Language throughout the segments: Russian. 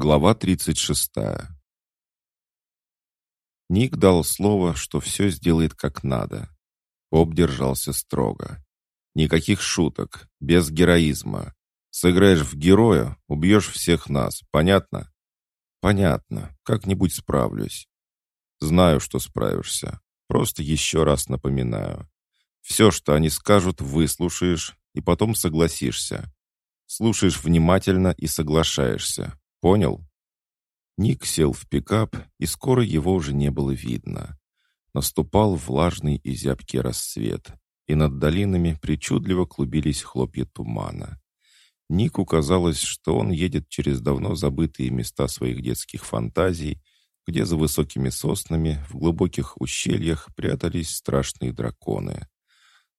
Глава 36. Ник дал слово, что все сделает как надо. Боб держался строго. Никаких шуток, без героизма. Сыграешь в героя, убьешь всех нас, понятно? Понятно, как-нибудь справлюсь. Знаю, что справишься. Просто еще раз напоминаю. Все, что они скажут, выслушаешь и потом согласишься. Слушаешь внимательно и соглашаешься. Понял? Ник сел в пикап, и скоро его уже не было видно. Наступал влажный и зябкий рассвет, и над долинами причудливо клубились хлопья тумана. Нику казалось, что он едет через давно забытые места своих детских фантазий, где за высокими соснами в глубоких ущельях прятались страшные драконы.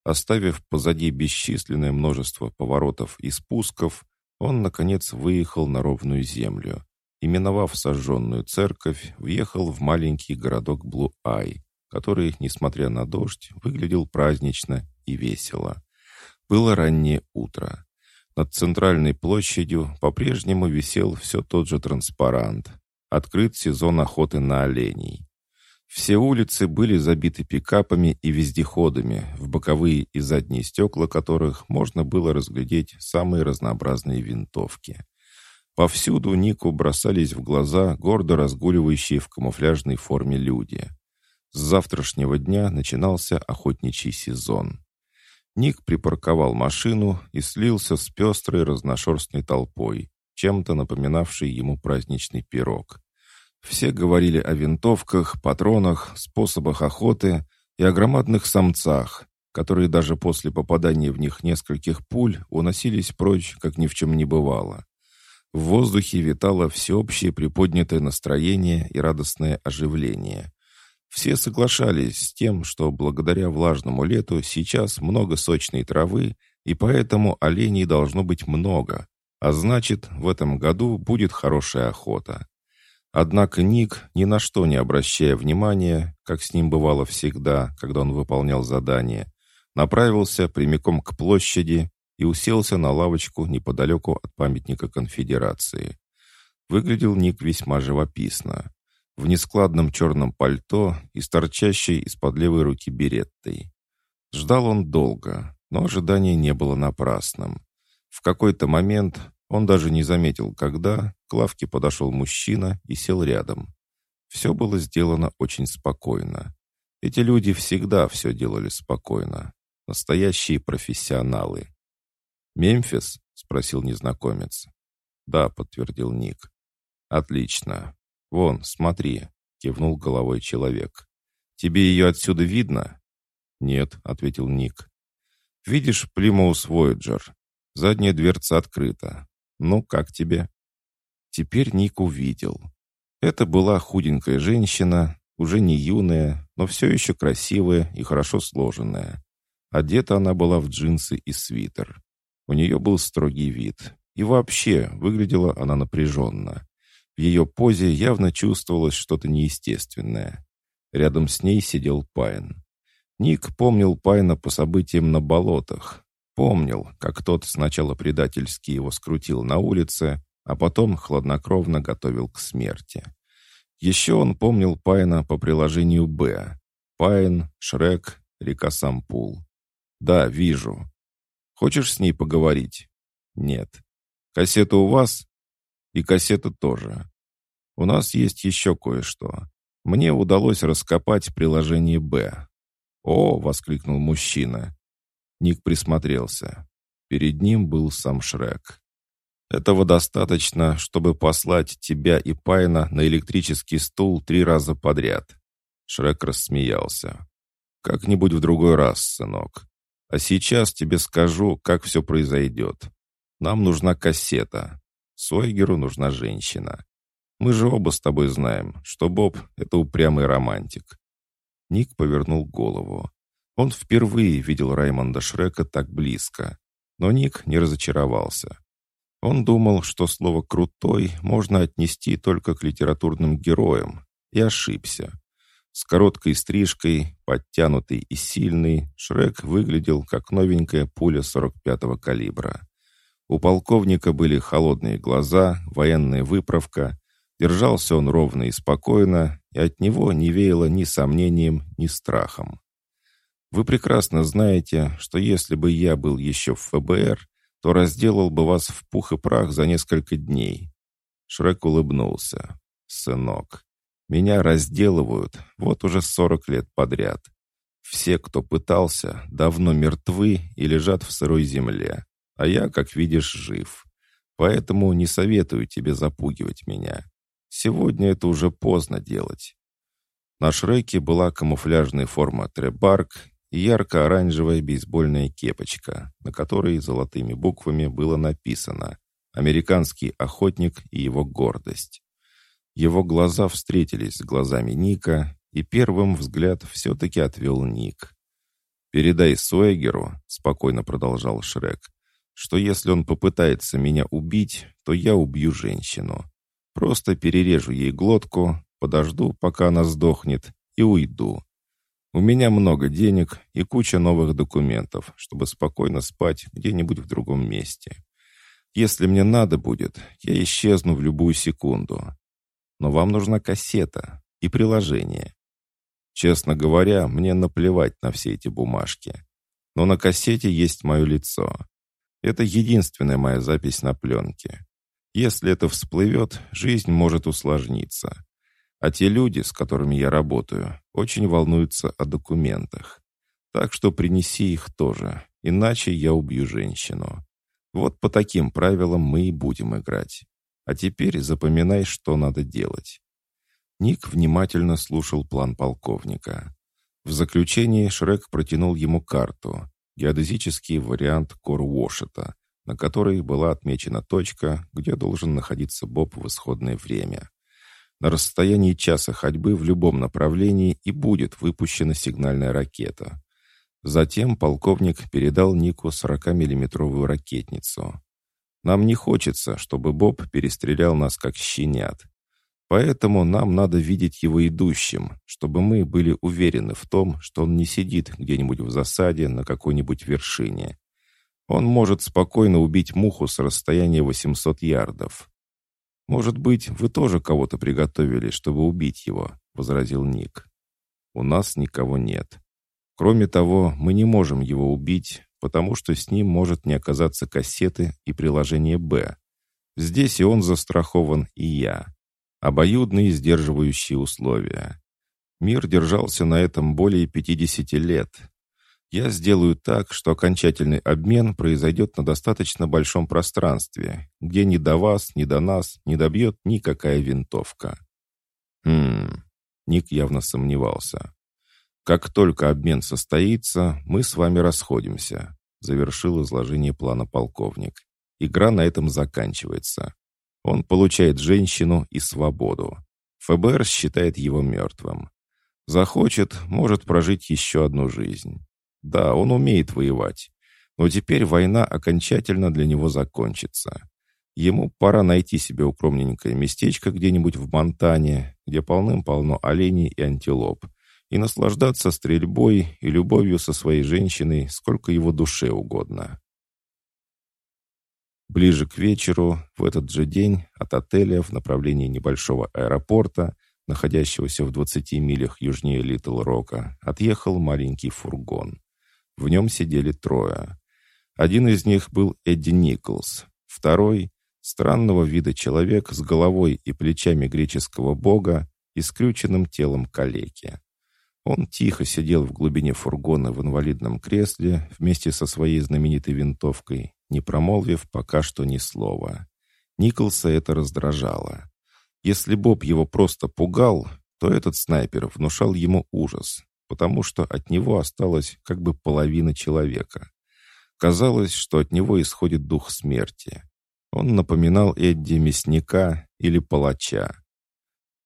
Оставив позади бесчисленное множество поворотов и спусков, он, наконец, выехал на ровную землю и, миновав сожженную церковь, въехал в маленький городок Блу-Ай, который, несмотря на дождь, выглядел празднично и весело. Было раннее утро. Над центральной площадью по-прежнему висел все тот же транспарант. Открыт сезон охоты на оленей. Все улицы были забиты пикапами и вездеходами, в боковые и задние стекла которых можно было разглядеть самые разнообразные винтовки. Повсюду Нику бросались в глаза гордо разгуливающие в камуфляжной форме люди. С завтрашнего дня начинался охотничий сезон. Ник припарковал машину и слился с пестрой разношерстной толпой, чем-то напоминавшей ему праздничный пирог. Все говорили о винтовках, патронах, способах охоты и о громадных самцах, которые даже после попадания в них нескольких пуль уносились прочь, как ни в чем не бывало. В воздухе витало всеобщее приподнятое настроение и радостное оживление. Все соглашались с тем, что благодаря влажному лету сейчас много сочной травы, и поэтому оленей должно быть много, а значит, в этом году будет хорошая охота. Однако Ник, ни на что не обращая внимания, как с ним бывало всегда, когда он выполнял задание, направился прямиком к площади и уселся на лавочку неподалеку от памятника конфедерации. Выглядел Ник весьма живописно. В нескладном черном пальто и с торчащей из-под левой руки береттой. Ждал он долго, но ожидание не было напрасным. В какой-то момент он даже не заметил, когда к лавке подошел мужчина и сел рядом. Все было сделано очень спокойно. Эти люди всегда все делали спокойно. Настоящие профессионалы. «Мемфис?» — спросил незнакомец. «Да», — подтвердил Ник. «Отлично. Вон, смотри», — кивнул головой человек. «Тебе ее отсюда видно?» «Нет», — ответил Ник. «Видишь Плимоус Вояджер? Задняя дверца открыта. «Ну, как тебе?» Теперь Ник увидел. Это была худенькая женщина, уже не юная, но все еще красивая и хорошо сложенная. Одета она была в джинсы и свитер. У нее был строгий вид. И вообще, выглядела она напряженно. В ее позе явно чувствовалось что-то неестественное. Рядом с ней сидел Пайн. Ник помнил Пайна по событиям на болотах. Помнил, как тот сначала предательски его скрутил на улице, а потом хладнокровно готовил к смерти. Еще он помнил Пайна по приложению «Б». Пайн, Шрек, река Сампул. «Да, вижу. Хочешь с ней поговорить?» «Нет. Кассета у вас?» «И кассета тоже. У нас есть еще кое-что. Мне удалось раскопать приложение «Б». «О!» — воскликнул мужчина. Ник присмотрелся. Перед ним был сам Шрек. Этого достаточно, чтобы послать тебя и Пайна на электрический стул три раза подряд. Шрек рассмеялся. Как-нибудь в другой раз, сынок. А сейчас тебе скажу, как все произойдет. Нам нужна кассета. Сойгеру нужна женщина. Мы же оба с тобой знаем, что Боб — это упрямый романтик. Ник повернул голову. Он впервые видел Раймонда Шрека так близко. Но Ник не разочаровался. Он думал, что слово «крутой» можно отнести только к литературным героям, и ошибся. С короткой стрижкой, подтянутый и сильный, Шрек выглядел как новенькая пуля 45-го калибра. У полковника были холодные глаза, военная выправка. Держался он ровно и спокойно, и от него не веяло ни сомнением, ни страхом. Вы прекрасно знаете, что если бы я был еще в ФБР, то разделал бы вас в пух и прах за несколько дней». Шрек улыбнулся. «Сынок, меня разделывают вот уже сорок лет подряд. Все, кто пытался, давно мертвы и лежат в сырой земле, а я, как видишь, жив. Поэтому не советую тебе запугивать меня. Сегодня это уже поздно делать». На Шреке была камуфляжная форма Требарк ярко-оранжевая бейсбольная кепочка, на которой золотыми буквами было написано «Американский охотник и его гордость». Его глаза встретились с глазами Ника, и первым взгляд все-таки отвел Ник. «Передай Суэгеру», — спокойно продолжал Шрек, «что если он попытается меня убить, то я убью женщину. Просто перережу ей глотку, подожду, пока она сдохнет, и уйду. У меня много денег и куча новых документов, чтобы спокойно спать где-нибудь в другом месте. Если мне надо будет, я исчезну в любую секунду. Но вам нужна кассета и приложение. Честно говоря, мне наплевать на все эти бумажки. Но на кассете есть мое лицо. Это единственная моя запись на пленке. Если это всплывет, жизнь может усложниться. А те люди, с которыми я работаю, очень волнуются о документах. Так что принеси их тоже, иначе я убью женщину. Вот по таким правилам мы и будем играть. А теперь запоминай, что надо делать». Ник внимательно слушал план полковника. В заключении Шрек протянул ему карту, геодезический вариант Корвошета, на которой была отмечена точка, где должен находиться Боб в исходное время. На расстоянии часа ходьбы в любом направлении и будет выпущена сигнальная ракета. Затем полковник передал Нику 40-миллиметровую ракетницу. «Нам не хочется, чтобы Боб перестрелял нас как щенят. Поэтому нам надо видеть его идущим, чтобы мы были уверены в том, что он не сидит где-нибудь в засаде на какой-нибудь вершине. Он может спокойно убить муху с расстояния 800 ярдов. «Может быть, вы тоже кого-то приготовили, чтобы убить его?» — возразил Ник. «У нас никого нет. Кроме того, мы не можем его убить, потому что с ним может не оказаться кассеты и приложение «Б». Здесь и он застрахован, и я. Обоюдные сдерживающие условия. Мир держался на этом более 50 лет, я сделаю так, что окончательный обмен произойдет на достаточно большом пространстве, где ни до вас, ни до нас не добьет никакая винтовка. Хм, Ник явно сомневался. Как только обмен состоится, мы с вами расходимся, завершил изложение плана полковник. Игра на этом заканчивается. Он получает женщину и свободу. ФБР считает его мертвым. Захочет, может прожить еще одну жизнь. Да, он умеет воевать. Но теперь война окончательно для него закончится. Ему пора найти себе укромненькое местечко где-нибудь в Монтане, где полным-полно оленей и антилоп, и наслаждаться стрельбой и любовью со своей женщиной сколько его душе угодно. Ближе к вечеру, в этот же день, от отеля в направлении небольшого аэропорта, находящегося в 20 милях южнее Литл-Рока, отъехал маленький фургон. В нем сидели трое. Один из них был Эдди Николс, второй — странного вида человек с головой и плечами греческого бога и скрюченным телом калеки. Он тихо сидел в глубине фургона в инвалидном кресле вместе со своей знаменитой винтовкой, не промолвив пока что ни слова. Николса это раздражало. Если Боб его просто пугал, то этот снайпер внушал ему ужас, потому что от него осталась как бы половина человека. Казалось, что от него исходит дух смерти. Он напоминал Эдди мясника или палача.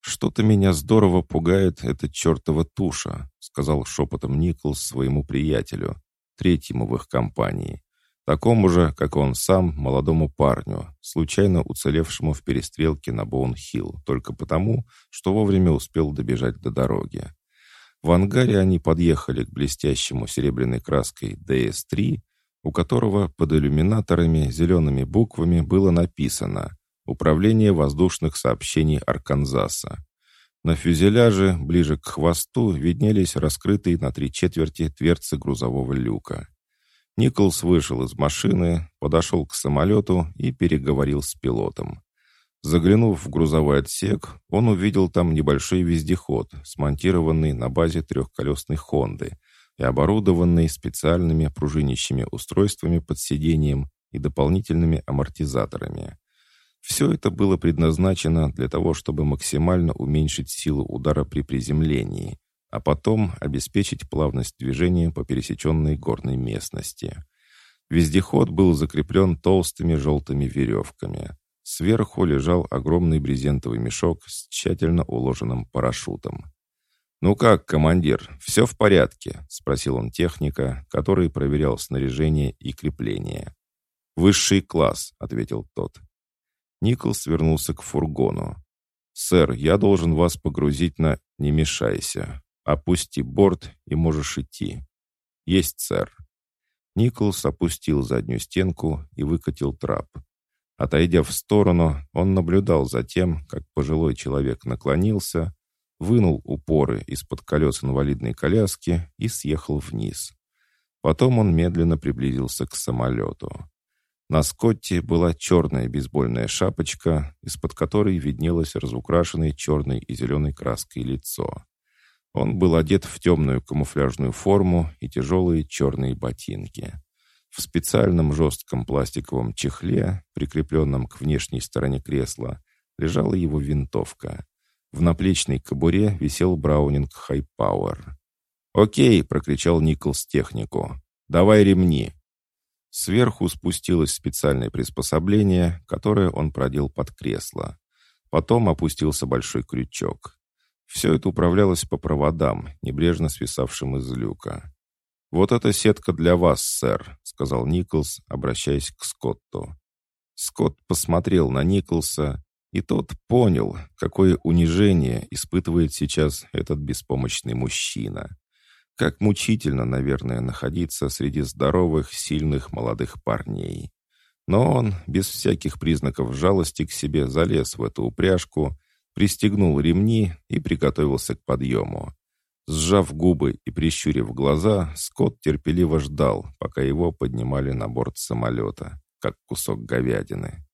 «Что-то меня здорово пугает эта чертова туша», сказал шепотом Николс своему приятелю, третьему в их компании, такому же, как он сам, молодому парню, случайно уцелевшему в перестрелке на Боун-Хилл, только потому, что вовремя успел добежать до дороги. В ангаре они подъехали к блестящему серебряной краской ДС-3, у которого под иллюминаторами зелеными буквами было написано «Управление воздушных сообщений Арканзаса». На фюзеляже, ближе к хвосту, виднелись раскрытые на три четверти дверцы грузового люка. Николс вышел из машины, подошел к самолету и переговорил с пилотом. Заглянув в грузовой отсек, он увидел там небольшой вездеход, смонтированный на базе трехколесной «Хонды», и оборудованный специальными пружинящими устройствами под сиденьем и дополнительными амортизаторами. Все это было предназначено для того, чтобы максимально уменьшить силу удара при приземлении, а потом обеспечить плавность движения по пересеченной горной местности. Вездеход был закреплен толстыми желтыми веревками. Сверху лежал огромный брезентовый мешок с тщательно уложенным парашютом. «Ну как, командир, все в порядке?» — спросил он техника, который проверял снаряжение и крепление. «Высший класс», — ответил тот. Николс вернулся к фургону. «Сэр, я должен вас погрузить на... Не мешайся. Опусти борт, и можешь идти». «Есть, сэр». Николс опустил заднюю стенку и выкатил трап. Отойдя в сторону, он наблюдал за тем, как пожилой человек наклонился, вынул упоры из-под колес инвалидной коляски и съехал вниз. Потом он медленно приблизился к самолету. На Скотте была черная бейсбольная шапочка, из-под которой виднелось разукрашенное черной и зеленой краской лицо. Он был одет в темную камуфляжную форму и тяжелые черные ботинки. В специальном жестком пластиковом чехле, прикрепленном к внешней стороне кресла, лежала его винтовка. В наплечной кобуре висел Браунинг Хайпауэр. «Окей!» — прокричал Николс технику. «Давай ремни!» Сверху спустилось специальное приспособление, которое он продел под кресло. Потом опустился большой крючок. Все это управлялось по проводам, небрежно свисавшим из люка. «Вот эта сетка для вас, сэр», — сказал Николс, обращаясь к Скотту. Скотт посмотрел на Николса, и тот понял, какое унижение испытывает сейчас этот беспомощный мужчина. Как мучительно, наверное, находиться среди здоровых, сильных молодых парней. Но он, без всяких признаков жалости к себе, залез в эту упряжку, пристегнул ремни и приготовился к подъему. Сжав губы и прищурив глаза, Скотт терпеливо ждал, пока его поднимали на борт самолета, как кусок говядины.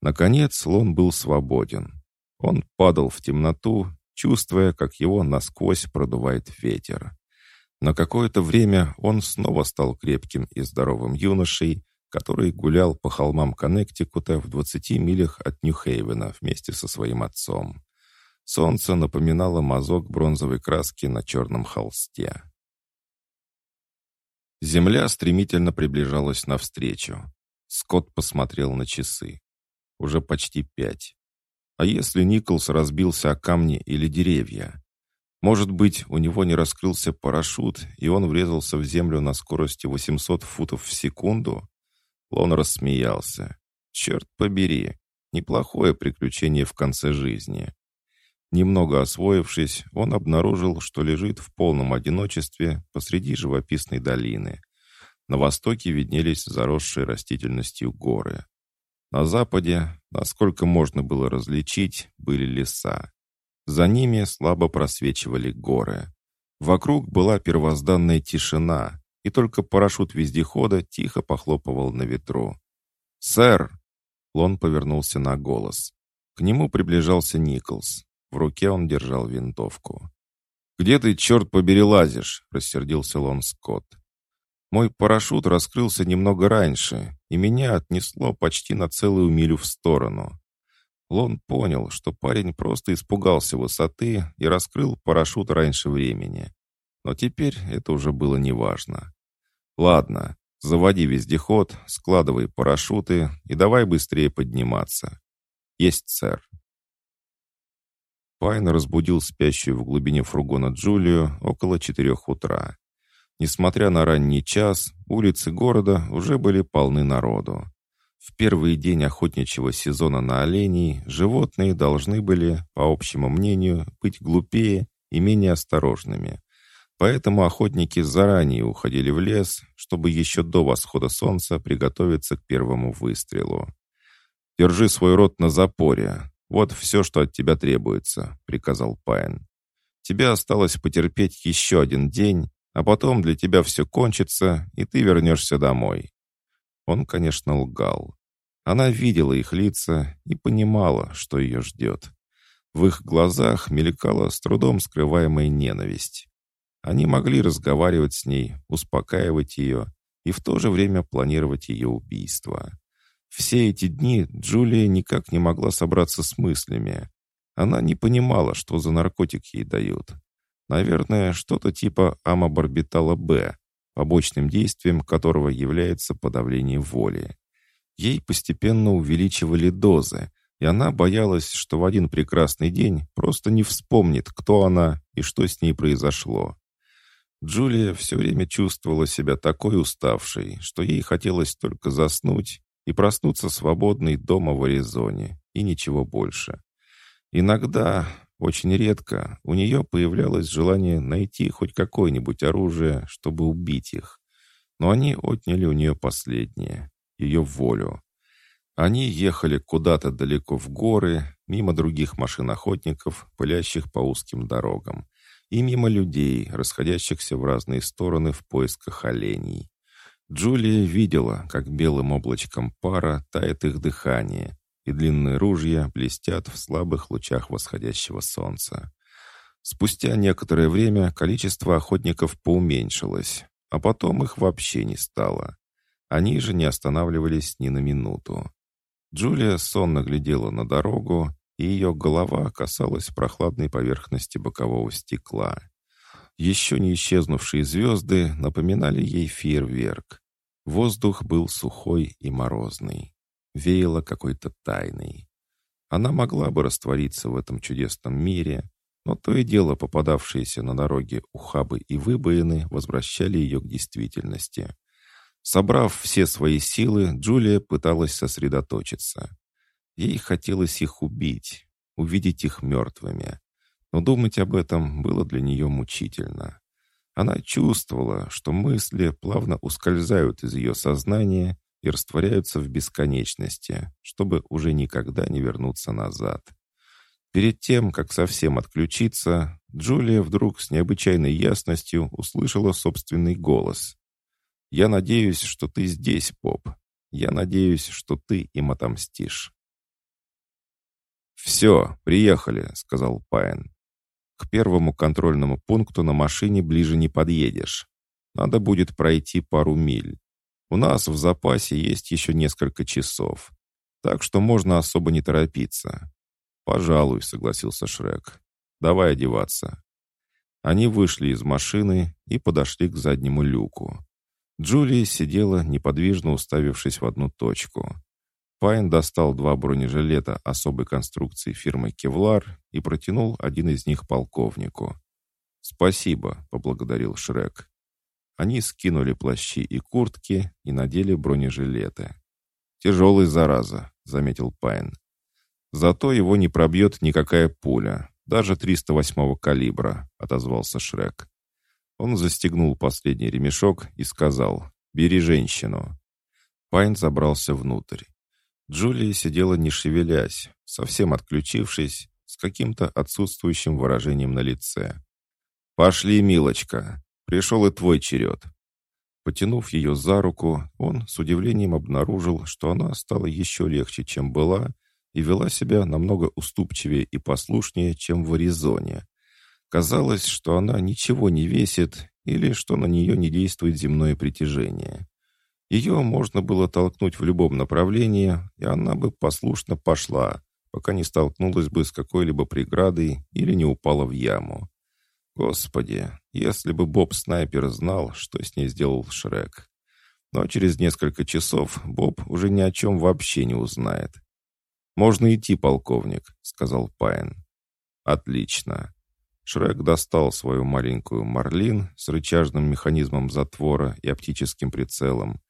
Наконец слон был свободен. Он падал в темноту, чувствуя, как его насквозь продувает ветер. На какое-то время он снова стал крепким и здоровым юношей, который гулял по холмам Коннектикута в 20 милях от Нью-Хейвена вместе со своим отцом. Солнце напоминало мазок бронзовой краски на черном холсте. Земля стремительно приближалась навстречу. Скотт посмотрел на часы. Уже почти пять. А если Николс разбился о камни или деревья? Может быть, у него не раскрылся парашют, и он врезался в землю на скорости 800 футов в секунду? Лон рассмеялся. «Черт побери, неплохое приключение в конце жизни». Немного освоившись, он обнаружил, что лежит в полном одиночестве посреди живописной долины. На востоке виднелись заросшие растительностью горы. На западе, насколько можно было различить, были леса. За ними слабо просвечивали горы. Вокруг была первозданная тишина, и только парашют вездехода тихо похлопывал на ветру. «Сэр!» Лон повернулся на голос. К нему приближался Николс. В руке он держал винтовку. «Где ты, черт побери, лазишь?» — рассердился Лон Скотт. Мой парашют раскрылся немного раньше, и меня отнесло почти на целую милю в сторону. Лон понял, что парень просто испугался высоты и раскрыл парашют раньше времени. Но теперь это уже было неважно. «Ладно, заводи вездеход, складывай парашюты и давай быстрее подниматься». «Есть, сэр». Пайн разбудил спящую в глубине фургона Джулию около четырех утра. Несмотря на ранний час, улицы города уже были полны народу. В первый день охотничьего сезона на оленей животные должны были, по общему мнению, быть глупее и менее осторожными. Поэтому охотники заранее уходили в лес, чтобы еще до восхода солнца приготовиться к первому выстрелу. «Держи свой рот на запоре. Вот все, что от тебя требуется», — приказал Пайн. «Тебе осталось потерпеть еще один день, а потом для тебя все кончится, и ты вернешься домой». Он, конечно, лгал. Она видела их лица и понимала, что ее ждет. В их глазах мелькала с трудом скрываемая ненависть. Они могли разговаривать с ней, успокаивать ее и в то же время планировать ее убийство. Все эти дни Джулия никак не могла собраться с мыслями. Она не понимала, что за наркотик ей дают. Наверное, что-то типа амобарбитала Б, побочным действием которого является подавление воли. Ей постепенно увеличивали дозы, и она боялась, что в один прекрасный день просто не вспомнит, кто она и что с ней произошло. Джулия все время чувствовала себя такой уставшей, что ей хотелось только заснуть и проснуться свободной дома в Аризоне, и ничего больше. Иногда, очень редко, у нее появлялось желание найти хоть какое-нибудь оружие, чтобы убить их. Но они отняли у нее последнее ее волю. Они ехали куда-то далеко в горы, мимо других машин-охотников, пылящих по узким дорогам, и мимо людей, расходящихся в разные стороны в поисках оленей. Джулия видела, как белым облачком пара тает их дыхание, и длинные ружья блестят в слабых лучах восходящего солнца. Спустя некоторое время количество охотников поуменьшилось, а потом их вообще не стало. Они же не останавливались ни на минуту. Джулия сонно глядела на дорогу, и ее голова касалась прохладной поверхности бокового стекла. Еще не исчезнувшие звезды напоминали ей фейерверк. Воздух был сухой и морозный. Веяло какой-то тайной. Она могла бы раствориться в этом чудесном мире, но то и дело попадавшиеся на дороге ухабы и выбоины возвращали ее к действительности. Собрав все свои силы, Джулия пыталась сосредоточиться. Ей хотелось их убить, увидеть их мертвыми. Но думать об этом было для нее мучительно. Она чувствовала, что мысли плавно ускользают из ее сознания и растворяются в бесконечности, чтобы уже никогда не вернуться назад. Перед тем, как совсем отключиться, Джулия вдруг с необычайной ясностью услышала собственный голос. Я надеюсь, что ты здесь, Поп. Я надеюсь, что ты им отомстишь. «Все, приехали», — сказал Пайн. «К первому контрольному пункту на машине ближе не подъедешь. Надо будет пройти пару миль. У нас в запасе есть еще несколько часов, так что можно особо не торопиться». «Пожалуй», — согласился Шрек. «Давай одеваться». Они вышли из машины и подошли к заднему люку. Джулия сидела, неподвижно уставившись в одну точку. Пайн достал два бронежилета особой конструкции фирмы «Кевлар» и протянул один из них полковнику. «Спасибо», — поблагодарил Шрек. Они скинули плащи и куртки и надели бронежилеты. «Тяжелый, зараза», — заметил Пайн. «Зато его не пробьет никакая пуля, даже 308-го калибра», — отозвался Шрек. Он застегнул последний ремешок и сказал «Бери женщину». Пайн забрался внутрь. Джулия сидела не шевелясь, совсем отключившись, с каким-то отсутствующим выражением на лице. «Пошли, милочка, пришел и твой черед». Потянув ее за руку, он с удивлением обнаружил, что она стала еще легче, чем была, и вела себя намного уступчивее и послушнее, чем в Аризоне. Казалось, что она ничего не весит или что на нее не действует земное притяжение. Ее можно было толкнуть в любом направлении, и она бы послушно пошла, пока не столкнулась бы с какой-либо преградой или не упала в яму. Господи, если бы Боб-снайпер знал, что с ней сделал Шрек. Но через несколько часов Боб уже ни о чем вообще не узнает. «Можно идти, полковник», — сказал Пайн. «Отлично. Шрек достал свою маленькую «Марлин» с рычажным механизмом затвора и оптическим прицелом.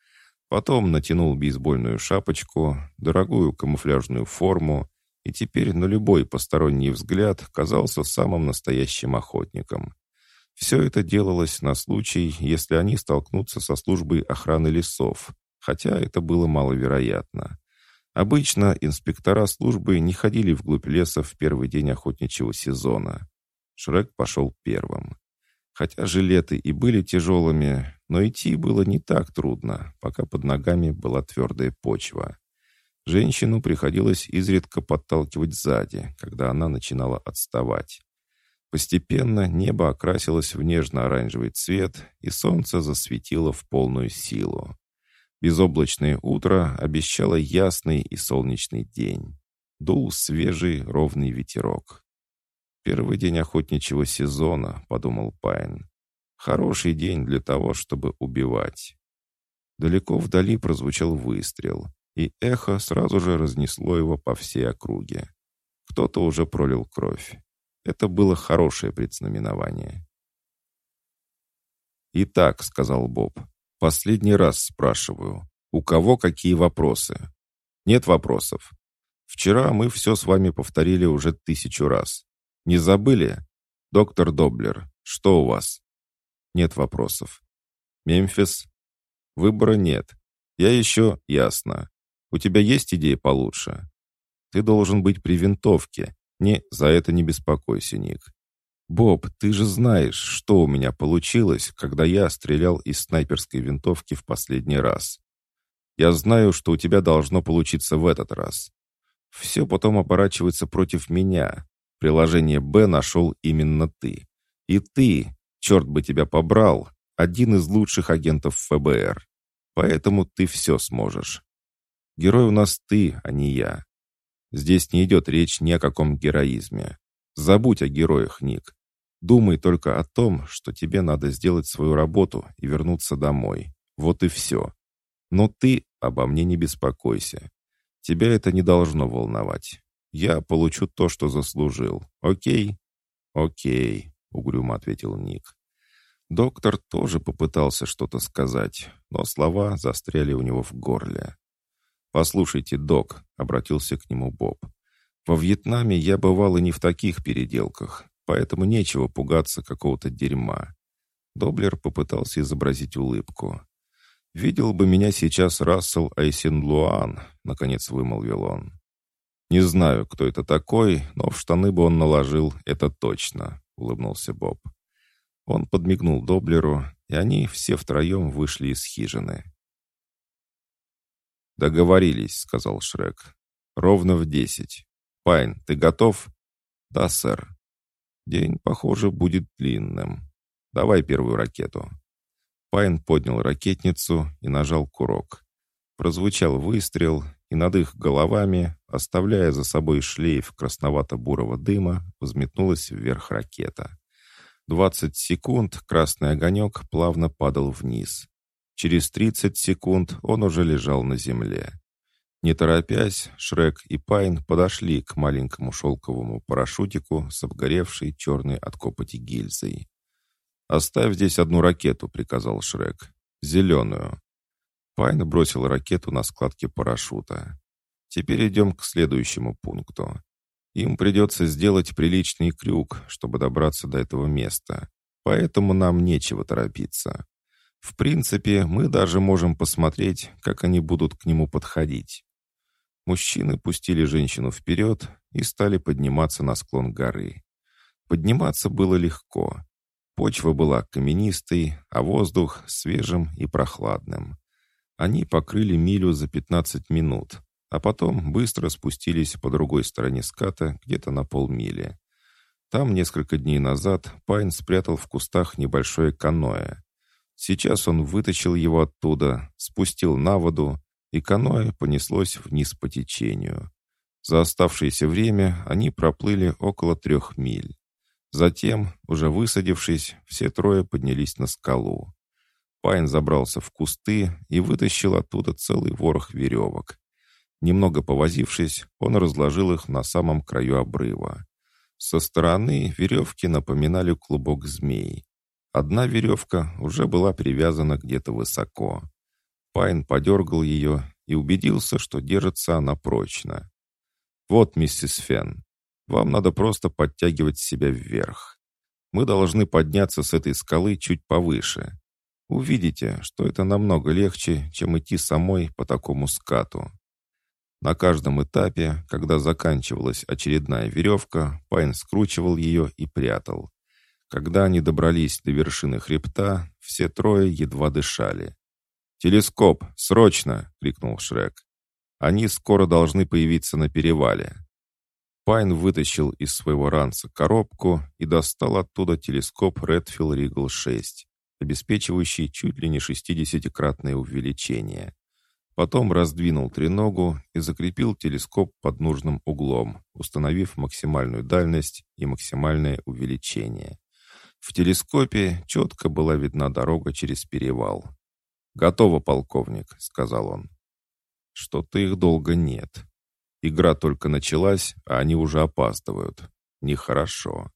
Потом натянул бейсбольную шапочку, дорогую камуфляжную форму и теперь на любой посторонний взгляд казался самым настоящим охотником. Все это делалось на случай, если они столкнутся со службой охраны лесов, хотя это было маловероятно. Обычно инспектора службы не ходили вглубь леса в первый день охотничьего сезона. Шрек пошел первым. Хотя жилеты и были тяжелыми, но идти было не так трудно, пока под ногами была твердая почва. Женщину приходилось изредка подталкивать сзади, когда она начинала отставать. Постепенно небо окрасилось в нежно-оранжевый цвет, и солнце засветило в полную силу. Безоблачное утро обещало ясный и солнечный день. Дул свежий ровный ветерок. «Первый день охотничьего сезона», — подумал Пайн. «Хороший день для того, чтобы убивать». Далеко вдали прозвучал выстрел, и эхо сразу же разнесло его по всей округе. Кто-то уже пролил кровь. Это было хорошее предзнаменование. «Итак», — сказал Боб, — «последний раз спрашиваю, у кого какие вопросы?» «Нет вопросов. Вчера мы все с вами повторили уже тысячу раз. Не забыли? Доктор Доблер, что у вас?» «Нет вопросов». «Мемфис?» «Выбора нет. Я еще... Ясно. У тебя есть идея получше?» «Ты должен быть при винтовке, «Не, за это не беспокойся, Ник. Боб, ты же знаешь, что у меня получилось, когда я стрелял из снайперской винтовки в последний раз. Я знаю, что у тебя должно получиться в этот раз. Все потом оборачивается против меня. Приложение «Б» нашел именно ты. И ты, черт бы тебя побрал, один из лучших агентов ФБР. Поэтому ты все сможешь. Герой у нас ты, а не я. Здесь не идет речь ни о каком героизме. Забудь о героях, Ник. Думай только о том, что тебе надо сделать свою работу и вернуться домой. Вот и все. Но ты обо мне не беспокойся. Тебя это не должно волновать. Я получу то, что заслужил. Окей? Окей, угрюмо ответил Ник. Доктор тоже попытался что-то сказать, но слова застряли у него в горле. «Послушайте, док», — обратился к нему Боб. «Во Вьетнаме я бывал и не в таких переделках, поэтому нечего пугаться какого-то дерьма». Доблер попытался изобразить улыбку. «Видел бы меня сейчас Рассел Айсен-Луан», — наконец вымолвил он. «Не знаю, кто это такой, но в штаны бы он наложил, это точно», — улыбнулся Боб. Он подмигнул Доблеру, и они все втроем вышли из хижины. «Договорились», — сказал Шрек. «Ровно в десять. Пайн, ты готов?» «Да, сэр». «День, похоже, будет длинным. Давай первую ракету». Пайн поднял ракетницу и нажал курок. Прозвучал выстрел, и над их головами, оставляя за собой шлейф красновато-бурого дыма, взметнулась вверх ракета. Двадцать секунд красный огонек плавно падал вниз. Через 30 секунд он уже лежал на земле. Не торопясь, Шрек и Пайн подошли к маленькому шелковому парашютику с обгоревшей черной от копоти гильзой. «Оставь здесь одну ракету», — приказал Шрек. «Зеленую». Пайн бросил ракету на складке парашюта. «Теперь идем к следующему пункту. Им придется сделать приличный крюк, чтобы добраться до этого места. Поэтому нам нечего торопиться. В принципе, мы даже можем посмотреть, как они будут к нему подходить. Мужчины пустили женщину вперед и стали подниматься на склон горы. Подниматься было легко. Почва была каменистой, а воздух свежим и прохладным. Они покрыли милю за 15 минут, а потом быстро спустились по другой стороне ската где-то на полмили. Там несколько дней назад Пайн спрятал в кустах небольшое каноэ. Сейчас он вытащил его оттуда, спустил на воду, и каноэ понеслось вниз по течению. За оставшееся время они проплыли около трех миль. Затем, уже высадившись, все трое поднялись на скалу. Пайн забрался в кусты и вытащил оттуда целый ворох веревок. Немного повозившись, он разложил их на самом краю обрыва. Со стороны веревки напоминали клубок змей. Одна веревка уже была привязана где-то высоко. Пайн подергал ее и убедился, что держится она прочно. «Вот, миссис Фен, вам надо просто подтягивать себя вверх. Мы должны подняться с этой скалы чуть повыше. Увидите, что это намного легче, чем идти самой по такому скату. На каждом этапе, когда заканчивалась очередная веревка, Пайн скручивал ее и прятал. Когда они добрались до вершины хребта, все трое едва дышали. «Телескоп! Срочно!» — крикнул Шрек. «Они скоро должны появиться на перевале». Пайн вытащил из своего ранца коробку и достал оттуда телескоп Redfield Regal 6, обеспечивающий чуть ли не 60-кратное увеличение. Потом раздвинул треногу и закрепил телескоп под нужным углом, установив максимальную дальность и максимальное увеличение. В телескопе четко была видна дорога через перевал. «Готово, полковник», — сказал он. «Что-то их долго нет. Игра только началась, а они уже опаздывают. Нехорошо.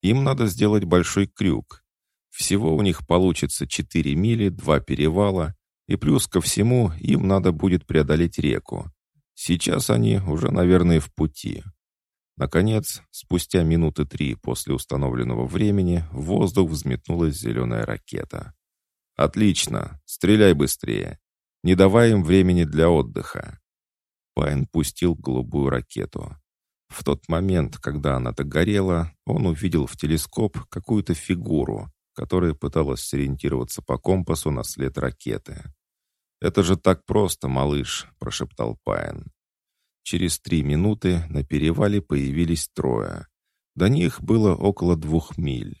Им надо сделать большой крюк. Всего у них получится 4 мили, два перевала, и плюс ко всему им надо будет преодолеть реку. Сейчас они уже, наверное, в пути. Наконец, спустя минуты три после установленного времени, в воздух взметнулась зеленая ракета. «Отлично! Стреляй быстрее! Не давай им времени для отдыха!» Пайн пустил голубую ракету. В тот момент, когда она догорела, он увидел в телескоп какую-то фигуру, которая пыталась сориентироваться по компасу на след ракеты. «Это же так просто, малыш», — прошептал Пайн. Через три минуты на перевале появились трое. До них было около двух миль.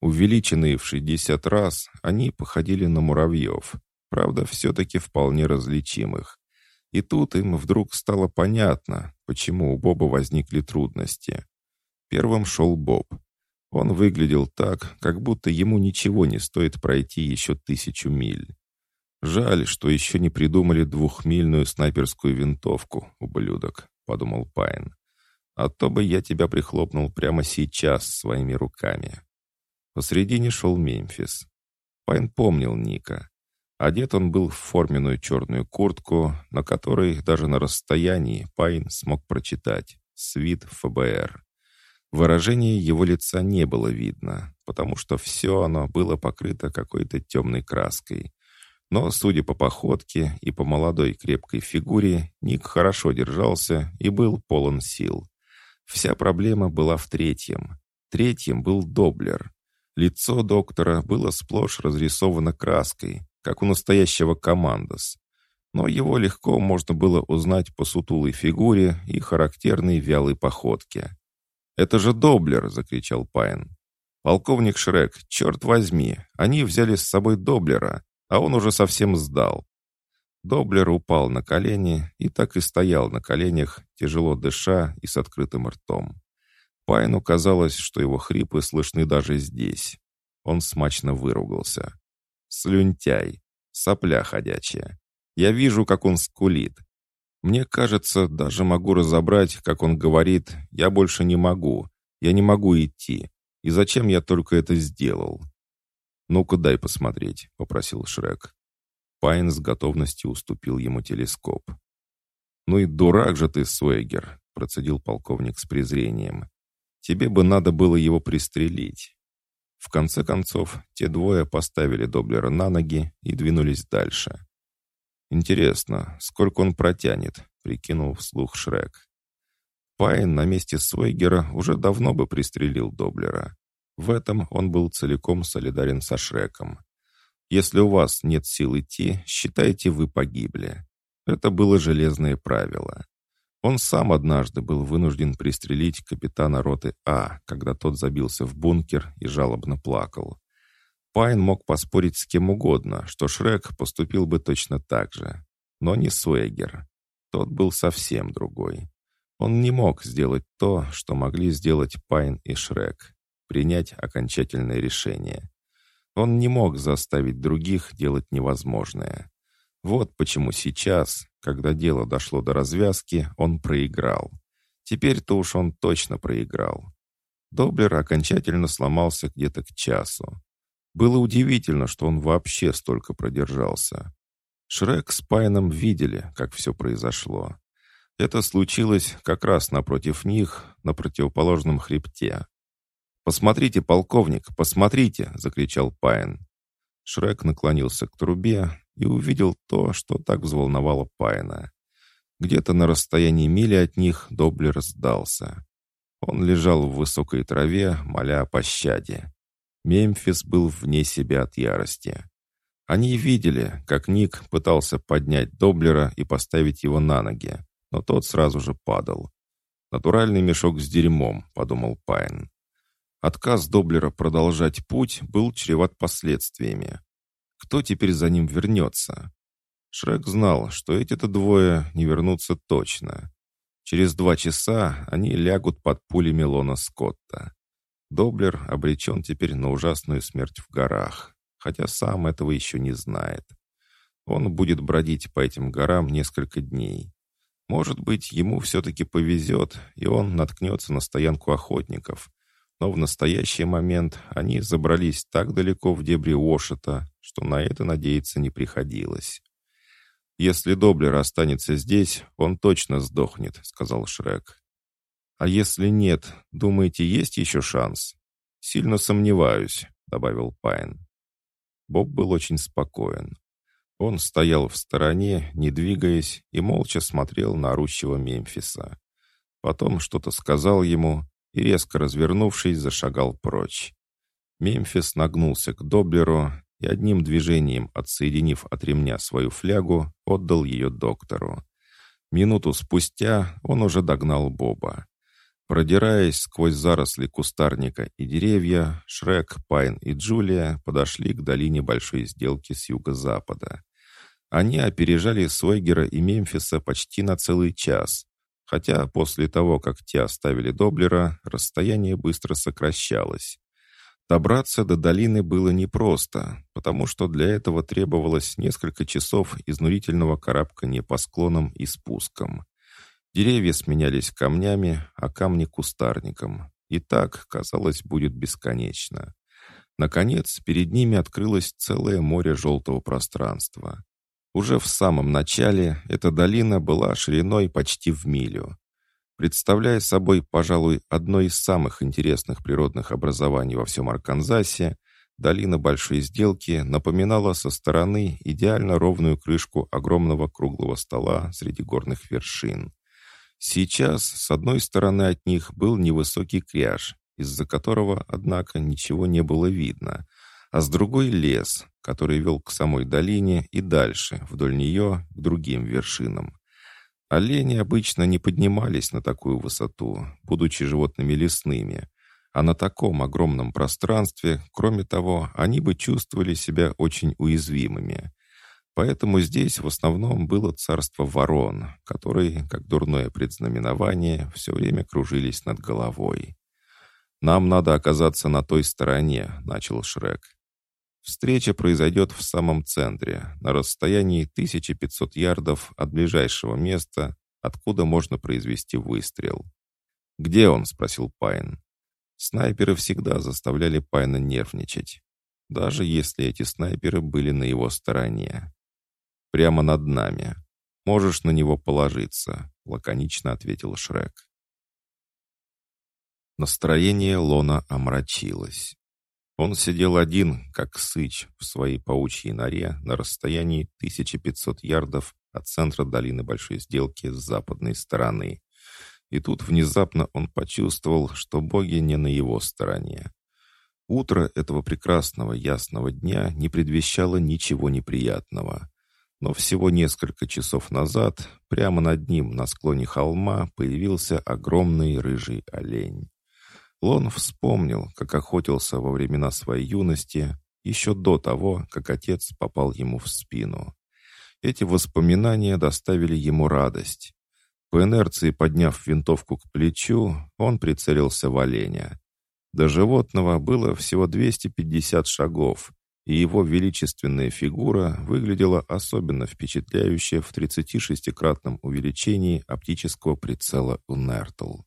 Увеличенные в 60 раз, они походили на муравьев, правда, все-таки вполне различимых. И тут им вдруг стало понятно, почему у Боба возникли трудности. Первым шел Боб. Он выглядел так, как будто ему ничего не стоит пройти еще тысячу миль. «Жаль, что еще не придумали двухмильную снайперскую винтовку, ублюдок», — подумал Пайн. «А то бы я тебя прихлопнул прямо сейчас своими руками». Посредине шел Мемфис. Пайн помнил Ника. Одет он был в форменную черную куртку, на которой даже на расстоянии Пайн смог прочитать «Свит ФБР». Выражение его лица не было видно, потому что все оно было покрыто какой-то темной краской. Но, судя по походке и по молодой крепкой фигуре, Ник хорошо держался и был полон сил. Вся проблема была в третьем. Третьим был Доблер. Лицо доктора было сплошь разрисовано краской, как у настоящего командос. Но его легко можно было узнать по сутулой фигуре и характерной вялой походке. «Это же Доблер!» — закричал Пайн. «Полковник Шрек, черт возьми, они взяли с собой Доблера, а он уже совсем сдал. Доблер упал на колени и так и стоял на коленях, тяжело дыша и с открытым ртом. Пайну казалось, что его хрипы слышны даже здесь. Он смачно выругался. «Слюнтяй! Сопля ходячая! Я вижу, как он скулит. Мне кажется, даже могу разобрать, как он говорит «я больше не могу, я не могу идти, и зачем я только это сделал?» «Ну-ка дай посмотреть», — попросил Шрек. Пайн с готовностью уступил ему телескоп. «Ну и дурак же ты, Суэгер», — процедил полковник с презрением. «Тебе бы надо было его пристрелить». В конце концов, те двое поставили Доблера на ноги и двинулись дальше. «Интересно, сколько он протянет?» — прикинул вслух Шрек. Пайн на месте Суэгера уже давно бы пристрелил Доблера. В этом он был целиком солидарен со Шреком. Если у вас нет сил идти, считайте, вы погибли. Это было железное правило. Он сам однажды был вынужден пристрелить капитана роты А, когда тот забился в бункер и жалобно плакал. Пайн мог поспорить с кем угодно, что Шрек поступил бы точно так же. Но не Суэгер. Тот был совсем другой. Он не мог сделать то, что могли сделать Пайн и Шрек принять окончательное решение. Он не мог заставить других делать невозможное. Вот почему сейчас, когда дело дошло до развязки, он проиграл. Теперь-то уж он точно проиграл. Доблер окончательно сломался где-то к часу. Было удивительно, что он вообще столько продержался. Шрек с Пайном видели, как все произошло. Это случилось как раз напротив них, на противоположном хребте. «Посмотрите, полковник, посмотрите!» — закричал Пайн. Шрек наклонился к трубе и увидел то, что так взволновало Пайна. Где-то на расстоянии мили от них Доблер сдался. Он лежал в высокой траве, моля о пощаде. Мемфис был вне себя от ярости. Они видели, как Ник пытался поднять Доблера и поставить его на ноги, но тот сразу же падал. «Натуральный мешок с дерьмом», — подумал Пайн. Отказ Доблера продолжать путь был чреват последствиями. Кто теперь за ним вернется? Шрек знал, что эти-то двое не вернутся точно. Через два часа они лягут под пули Мелона Скотта. Доблер обречен теперь на ужасную смерть в горах, хотя сам этого еще не знает. Он будет бродить по этим горам несколько дней. Может быть, ему все-таки повезет, и он наткнется на стоянку охотников. Но в настоящий момент они забрались так далеко в дебри Ошета, что на это надеяться не приходилось. «Если Доблер останется здесь, он точно сдохнет», — сказал Шрек. «А если нет, думаете, есть еще шанс?» «Сильно сомневаюсь», — добавил Пайн. Боб был очень спокоен. Он стоял в стороне, не двигаясь, и молча смотрел на орущего Мемфиса. Потом что-то сказал ему и, резко развернувшись, зашагал прочь. Мемфис нагнулся к Доблеру и одним движением, отсоединив от ремня свою флягу, отдал ее доктору. Минуту спустя он уже догнал Боба. Продираясь сквозь заросли кустарника и деревья, Шрек, Пайн и Джулия подошли к долине большой сделки с юго-запада. Они опережали Сойгера и Мемфиса почти на целый час, хотя после того, как те оставили Доблера, расстояние быстро сокращалось. Добраться до долины было непросто, потому что для этого требовалось несколько часов изнурительного карабкания по склонам и спускам. Деревья сменялись камнями, а камни — кустарником. И так, казалось, будет бесконечно. Наконец, перед ними открылось целое море желтого пространства. Уже в самом начале эта долина была шириной почти в милю. Представляя собой, пожалуй, одно из самых интересных природных образований во всем Арканзасе, долина Большой Сделки напоминала со стороны идеально ровную крышку огромного круглого стола среди горных вершин. Сейчас с одной стороны от них был невысокий кряж, из-за которого, однако, ничего не было видно, а с другой — лес, который вел к самой долине и дальше, вдоль нее, к другим вершинам. Олени обычно не поднимались на такую высоту, будучи животными лесными, а на таком огромном пространстве, кроме того, они бы чувствовали себя очень уязвимыми. Поэтому здесь в основном было царство ворон, которые, как дурное предзнаменование, все время кружились над головой. «Нам надо оказаться на той стороне», — начал Шрек. Встреча произойдет в самом центре, на расстоянии 1500 ярдов от ближайшего места, откуда можно произвести выстрел. «Где он?» — спросил Пайн. Снайперы всегда заставляли Пайна нервничать, даже если эти снайперы были на его стороне. «Прямо над нами. Можешь на него положиться», — лаконично ответил Шрек. Настроение Лона омрачилось. Он сидел один, как сыч, в своей паучьей норе на расстоянии 1500 ярдов от центра долины Большой Сделки с западной стороны. И тут внезапно он почувствовал, что боги не на его стороне. Утро этого прекрасного ясного дня не предвещало ничего неприятного. Но всего несколько часов назад прямо над ним на склоне холма появился огромный рыжий олень. Лон вспомнил, как охотился во времена своей юности, еще до того, как отец попал ему в спину. Эти воспоминания доставили ему радость. По инерции подняв винтовку к плечу, он прицелился в оленя. До животного было всего 250 шагов, и его величественная фигура выглядела особенно впечатляюще в 36-кратном увеличении оптического прицела Унертл.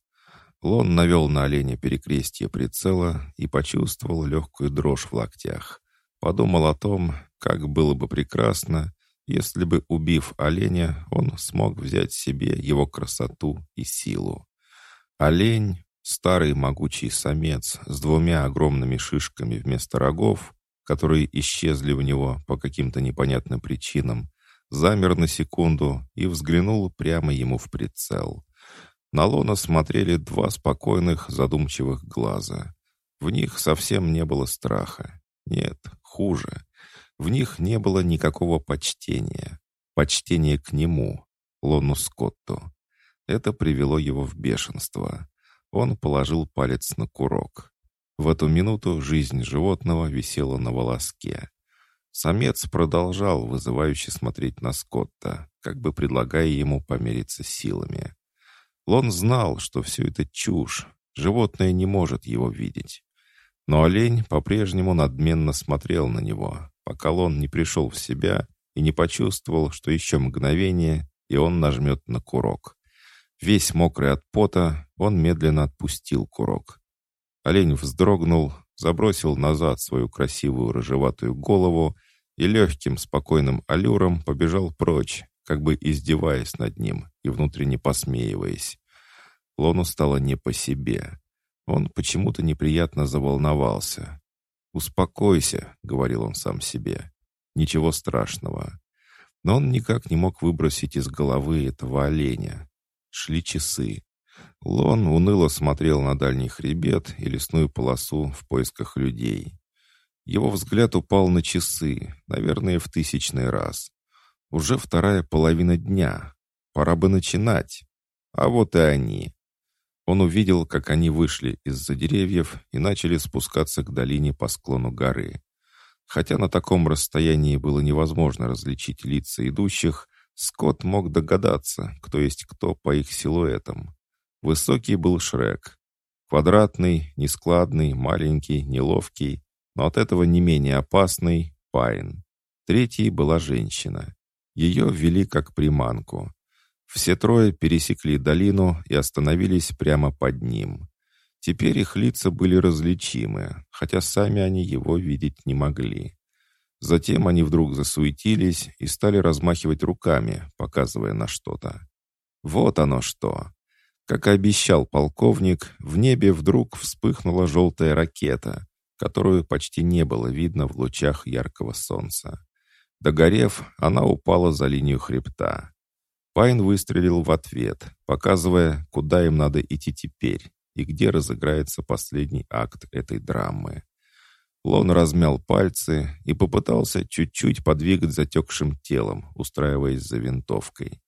Лон навел на оленя перекрестие прицела и почувствовал легкую дрожь в локтях. Подумал о том, как было бы прекрасно, если бы, убив оленя, он смог взять себе его красоту и силу. Олень, старый могучий самец с двумя огромными шишками вместо рогов, которые исчезли у него по каким-то непонятным причинам, замер на секунду и взглянул прямо ему в прицел. На Лона смотрели два спокойных, задумчивых глаза. В них совсем не было страха. Нет, хуже. В них не было никакого почтения. Почтения к нему, Лону Скотту. Это привело его в бешенство. Он положил палец на курок. В эту минуту жизнь животного висела на волоске. Самец продолжал вызывающе смотреть на Скотта, как бы предлагая ему помериться силами. Лон знал, что все это чушь, животное не может его видеть. Но олень по-прежнему надменно смотрел на него, пока Лон не пришел в себя и не почувствовал, что еще мгновение, и он нажмет на курок. Весь мокрый от пота, он медленно отпустил курок. Олень вздрогнул, забросил назад свою красивую рыжеватую голову и легким спокойным аллюром побежал прочь, как бы издеваясь над ним и внутренне посмеиваясь. Лону стало не по себе. Он почему-то неприятно заволновался. «Успокойся», — говорил он сам себе. «Ничего страшного». Но он никак не мог выбросить из головы этого оленя. Шли часы. Лон уныло смотрел на дальний хребет и лесную полосу в поисках людей. Его взгляд упал на часы, наверное, в тысячный раз. Уже вторая половина дня. Пора бы начинать. А вот и они. Он увидел, как они вышли из-за деревьев и начали спускаться к долине по склону горы. Хотя на таком расстоянии было невозможно различить лица идущих, Скотт мог догадаться, кто есть кто по их силуэтам. Высокий был Шрек. Квадратный, нескладный, маленький, неловкий, но от этого не менее опасный — Пайн. Третьей была женщина. Ее ввели как приманку. Все трое пересекли долину и остановились прямо под ним. Теперь их лица были различимы, хотя сами они его видеть не могли. Затем они вдруг засуетились и стали размахивать руками, показывая на что-то. Вот оно что. Как и обещал полковник, в небе вдруг вспыхнула желтая ракета, которую почти не было видно в лучах яркого солнца. Догорев, она упала за линию хребта. Пайн выстрелил в ответ, показывая, куда им надо идти теперь и где разыграется последний акт этой драмы. Лон размял пальцы и попытался чуть-чуть подвигать затекшим телом, устраиваясь за винтовкой.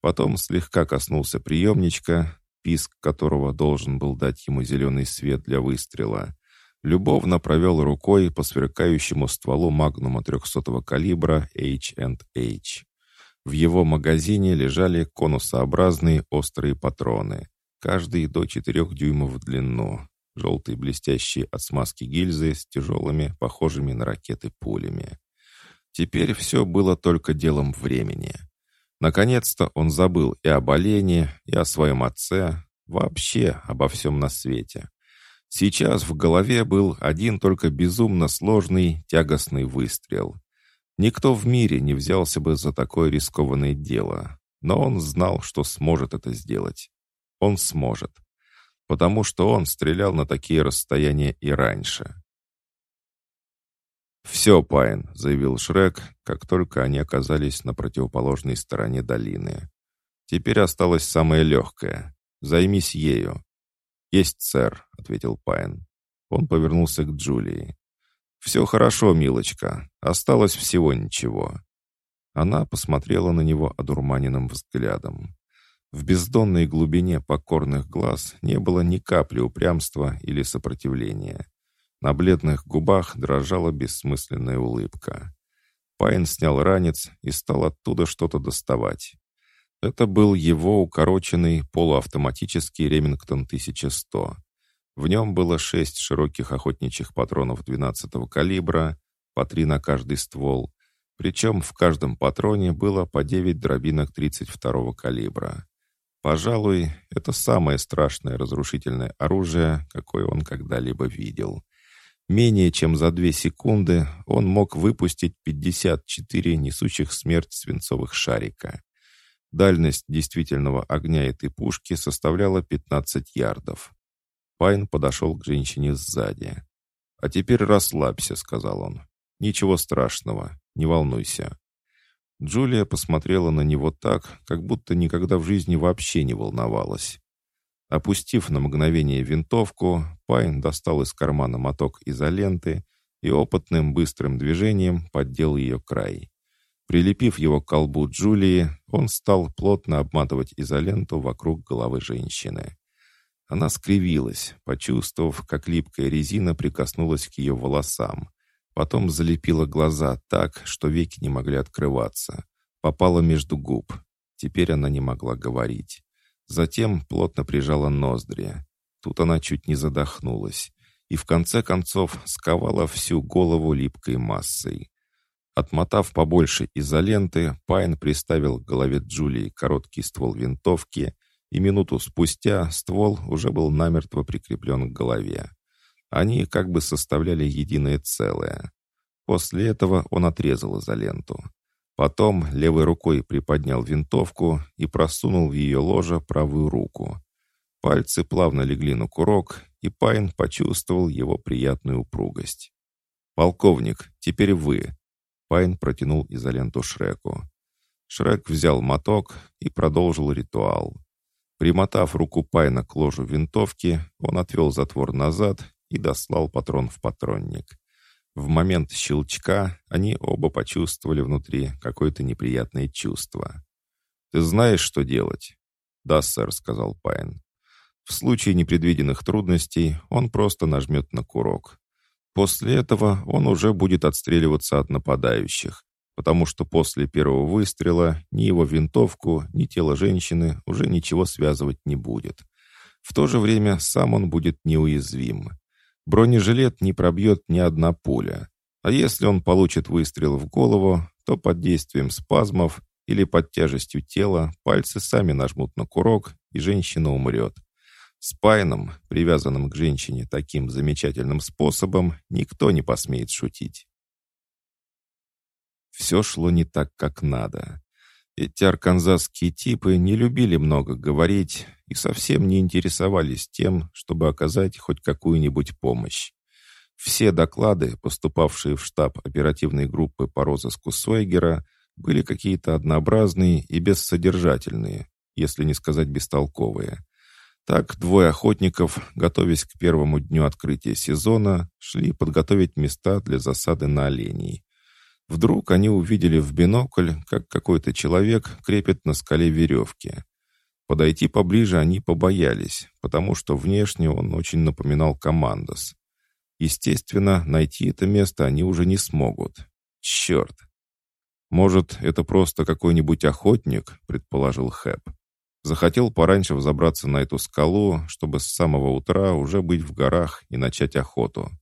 Потом слегка коснулся приемничка, писк которого должен был дать ему зеленый свет для выстрела. Любовно провел рукой по сверкающему стволу магнума 300-го калибра H&H. В его магазине лежали конусообразные острые патроны, каждый до 4 дюймов в длину, желтые блестящие от смазки гильзы с тяжелыми, похожими на ракеты пулями. Теперь все было только делом времени. Наконец-то он забыл и об олене, и о своем отце, вообще обо всем на свете. Сейчас в голове был один только безумно сложный, тягостный выстрел. Никто в мире не взялся бы за такое рискованное дело, но он знал, что сможет это сделать. Он сможет. Потому что он стрелял на такие расстояния и раньше. «Все, Пайн», — заявил Шрек, как только они оказались на противоположной стороне долины. «Теперь осталось самое легкое. Займись ею». «Есть, сэр», — ответил Пайн. Он повернулся к Джулии. «Все хорошо, милочка. Осталось всего ничего». Она посмотрела на него одурманенным взглядом. В бездонной глубине покорных глаз не было ни капли упрямства или сопротивления. На бледных губах дрожала бессмысленная улыбка. Пайн снял ранец и стал оттуда что-то доставать. Это был его укороченный полуавтоматический Ремингтон 1100. В нем было шесть широких охотничьих патронов 12-го калибра, по три на каждый ствол, причем в каждом патроне было по 9 дробинок 32-го калибра. Пожалуй, это самое страшное разрушительное оружие, какое он когда-либо видел. Менее чем за две секунды он мог выпустить 54 несущих смерть свинцовых шарика. Дальность действительного огня этой пушки составляла 15 ярдов. Пайн подошел к женщине сзади. «А теперь расслабься», — сказал он. «Ничего страшного, не волнуйся». Джулия посмотрела на него так, как будто никогда в жизни вообще не волновалась. Опустив на мгновение винтовку, Пайн достал из кармана моток изоленты и опытным быстрым движением поддел ее край. Прилепив его к колбу Джулии, он стал плотно обматывать изоленту вокруг головы женщины. Она скривилась, почувствовав, как липкая резина прикоснулась к ее волосам. Потом залепила глаза так, что веки не могли открываться. Попала между губ. Теперь она не могла говорить. Затем плотно прижала ноздри. Тут она чуть не задохнулась. И в конце концов сковала всю голову липкой массой. Отмотав побольше изоленты, Пайн приставил к голове Джулии короткий ствол винтовки и минуту спустя ствол уже был намертво прикреплен к голове. Они как бы составляли единое целое. После этого он отрезал изоленту. Потом левой рукой приподнял винтовку и просунул в ее ложе правую руку. Пальцы плавно легли на курок, и Пайн почувствовал его приятную упругость. «Полковник, теперь вы!» Пайн протянул изоленту Шреку. Шрек взял моток и продолжил ритуал. Примотав руку Пайна к ложу винтовки, он отвел затвор назад и дослал патрон в патронник. В момент щелчка они оба почувствовали внутри какое-то неприятное чувство. «Ты знаешь, что делать?» «Да, сэр», — сказал Пайн. В случае непредвиденных трудностей он просто нажмет на курок. После этого он уже будет отстреливаться от нападающих, потому что после первого выстрела ни его винтовку, ни тело женщины уже ничего связывать не будет. В то же время сам он будет неуязвим. Бронежилет не пробьет ни одна пуля. А если он получит выстрел в голову, то под действием спазмов или под тяжестью тела пальцы сами нажмут на курок, и женщина умрет. С Пайном, привязанным к женщине таким замечательным способом, никто не посмеет шутить. Все шло не так, как надо. Эти арканзасские типы не любили много говорить и совсем не интересовались тем, чтобы оказать хоть какую-нибудь помощь. Все доклады, поступавшие в штаб оперативной группы по розыску Сойгера, были какие-то однообразные и бессодержательные, если не сказать бестолковые. Так двое охотников, готовясь к первому дню открытия сезона, шли подготовить места для засады на оленей. Вдруг они увидели в бинокль, как какой-то человек крепит на скале веревки. Подойти поближе они побоялись, потому что внешне он очень напоминал командос. Естественно, найти это место они уже не смогут. Черт! Может, это просто какой-нибудь охотник, предположил Хэп. Захотел пораньше взобраться на эту скалу, чтобы с самого утра уже быть в горах и начать охоту.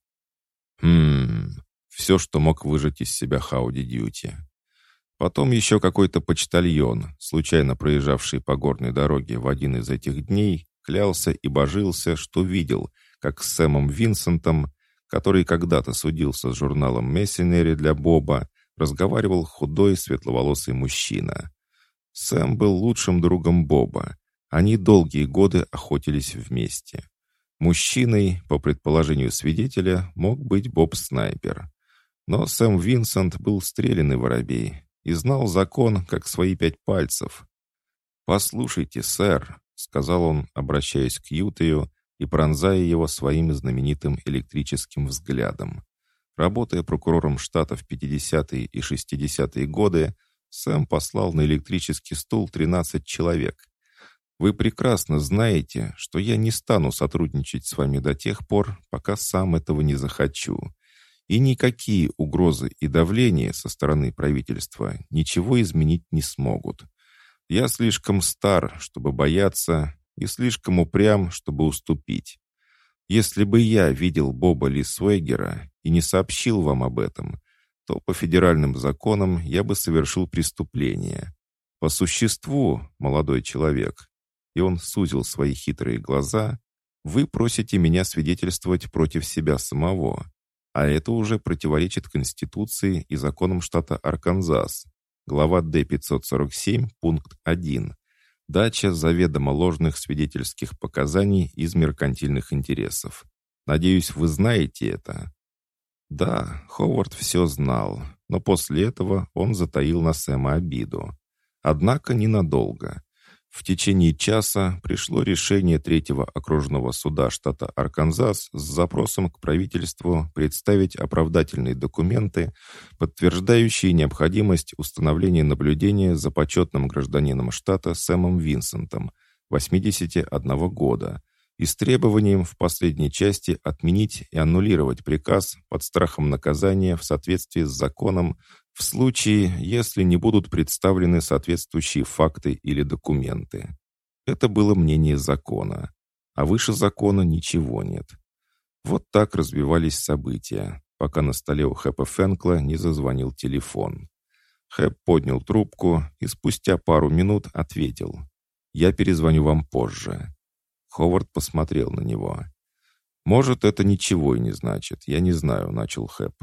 Хм, все, что мог выжать из себя Хауди Дьюти. Потом еще какой-то почтальон, случайно проезжавший по горной дороге в один из этих дней, клялся и божился, что видел, как с Сэмом Винсентом, который когда-то судился с журналом «Мессенери» для Боба, разговаривал худой светловолосый мужчина. Сэм был лучшим другом Боба. Они долгие годы охотились вместе. Мужчиной, по предположению свидетеля, мог быть Боб-снайпер. Но Сэм Винсент был стрелянный воробей и знал закон, как свои пять пальцев. «Послушайте, сэр», — сказал он, обращаясь к Ютею и пронзая его своим знаменитым электрическим взглядом. Работая прокурором штата в 50-е и 60-е годы, Сэм послал на электрический стул 13 человек. Вы прекрасно знаете, что я не стану сотрудничать с вами до тех пор, пока сам этого не захочу. И никакие угрозы и давление со стороны правительства ничего изменить не смогут. Я слишком стар, чтобы бояться, и слишком упрям, чтобы уступить. Если бы я видел Боба Лисвейгера и не сообщил вам об этом, то по федеральным законам я бы совершил преступление. По существу, молодой человек, и он сузил свои хитрые глаза, вы просите меня свидетельствовать против себя самого а это уже противоречит Конституции и законам штата Арканзас. Глава Д-547, пункт 1. Дача заведомо ложных свидетельских показаний из меркантильных интересов. Надеюсь, вы знаете это?» Да, Ховард все знал, но после этого он затаил на Сэма обиду. Однако ненадолго. В течение часа пришло решение третьего окружного суда штата Арканзас с запросом к правительству представить оправдательные документы, подтверждающие необходимость установления наблюдения за почетным гражданином штата Сэмом Винсентом, 81 года, и с требованием в последней части отменить и аннулировать приказ под страхом наказания в соответствии с законом в случае, если не будут представлены соответствующие факты или документы. Это было мнение закона, а выше закона ничего нет. Вот так развивались события, пока на столе у Хэпа Фенкла не зазвонил телефон. Хэп поднял трубку и спустя пару минут ответил. «Я перезвоню вам позже». Ховард посмотрел на него. «Может, это ничего и не значит, я не знаю», — начал Хэп.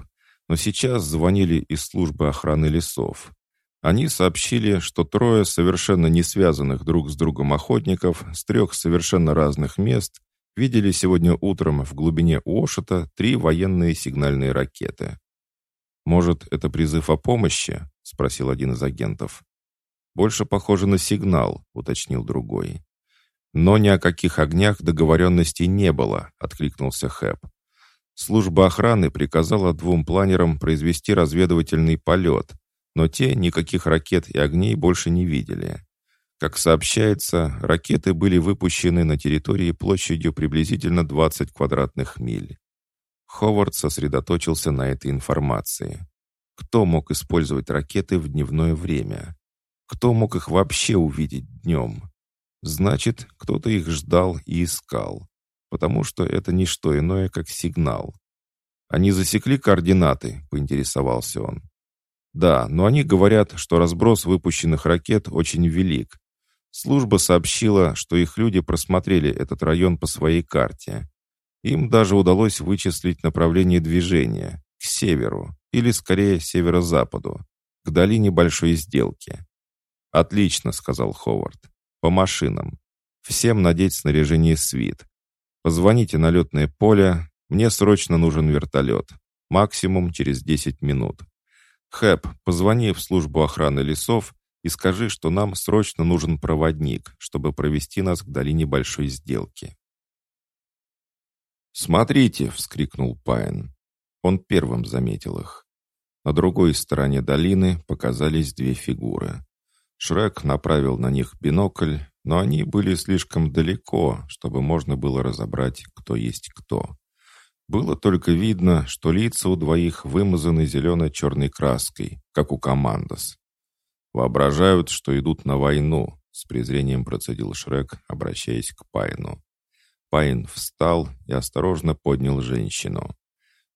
«Но сейчас звонили из службы охраны лесов. Они сообщили, что трое совершенно не связанных друг с другом охотников с трех совершенно разных мест видели сегодня утром в глубине Уошета три военные сигнальные ракеты. «Может, это призыв о помощи?» — спросил один из агентов. «Больше похоже на сигнал», — уточнил другой. «Но ни о каких огнях договоренностей не было», — откликнулся Хэп. Служба охраны приказала двум планерам произвести разведывательный полет, но те никаких ракет и огней больше не видели. Как сообщается, ракеты были выпущены на территории площадью приблизительно 20 квадратных миль. Ховард сосредоточился на этой информации. Кто мог использовать ракеты в дневное время? Кто мог их вообще увидеть днем? Значит, кто-то их ждал и искал, потому что это не что иное, как сигнал. «Они засекли координаты?» — поинтересовался он. «Да, но они говорят, что разброс выпущенных ракет очень велик. Служба сообщила, что их люди просмотрели этот район по своей карте. Им даже удалось вычислить направление движения — к северу, или скорее северо-западу, к долине Большой Сделки. «Отлично», — сказал Ховард. По машинам. Всем надеть снаряжение свит. Позвоните на летное поле. Мне срочно нужен вертолет. Максимум через 10 минут. Хэп, позвони в службу охраны лесов и скажи, что нам срочно нужен проводник, чтобы провести нас к долине Большой Сделки. «Смотрите!» — вскрикнул Пайн. Он первым заметил их. На другой стороне долины показались две фигуры. Шрек направил на них бинокль, но они были слишком далеко, чтобы можно было разобрать, кто есть кто. Было только видно, что лица у двоих вымазаны зелено-черной краской, как у командос. «Воображают, что идут на войну», — с презрением процедил Шрек, обращаясь к Пайну. Пайн встал и осторожно поднял женщину.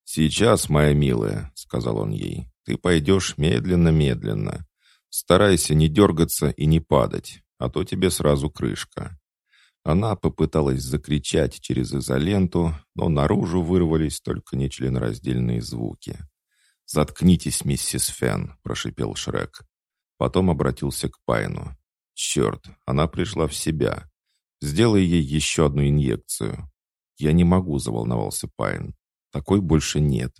«Сейчас, моя милая», — сказал он ей, — «ты пойдешь медленно-медленно. Старайся не дергаться и не падать, а то тебе сразу крышка». Она попыталась закричать через изоленту, но наружу вырвались только нечленораздельные звуки. «Заткнитесь, миссис Фен», — прошипел Шрек. Потом обратился к Пайну. «Черт, она пришла в себя. Сделай ей еще одну инъекцию». «Я не могу», — заволновался Пайн. «Такой больше нет».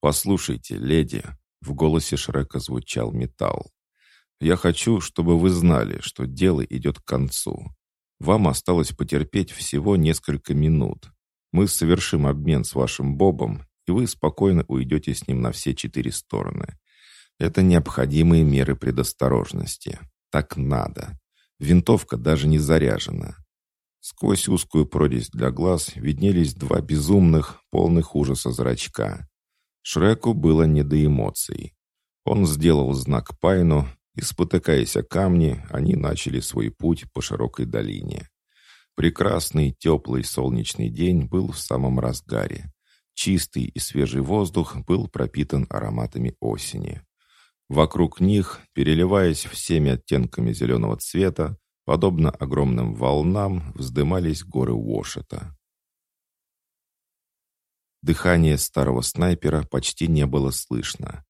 «Послушайте, леди», — в голосе Шрека звучал металл. Я хочу, чтобы вы знали, что дело идет к концу. Вам осталось потерпеть всего несколько минут. Мы совершим обмен с вашим Бобом, и вы спокойно уйдете с ним на все четыре стороны. Это необходимые меры предосторожности. Так надо. Винтовка даже не заряжена. Сквозь узкую прорезь для глаз виднелись два безумных, полных ужаса зрачка. Шреку было не до эмоций. Он сделал знак Пайну, и, спотыкаясь о камни, они начали свой путь по широкой долине. Прекрасный теплый солнечный день был в самом разгаре. Чистый и свежий воздух был пропитан ароматами осени. Вокруг них, переливаясь всеми оттенками зеленого цвета, подобно огромным волнам, вздымались горы Уошета. Дыхание старого снайпера почти не было слышно.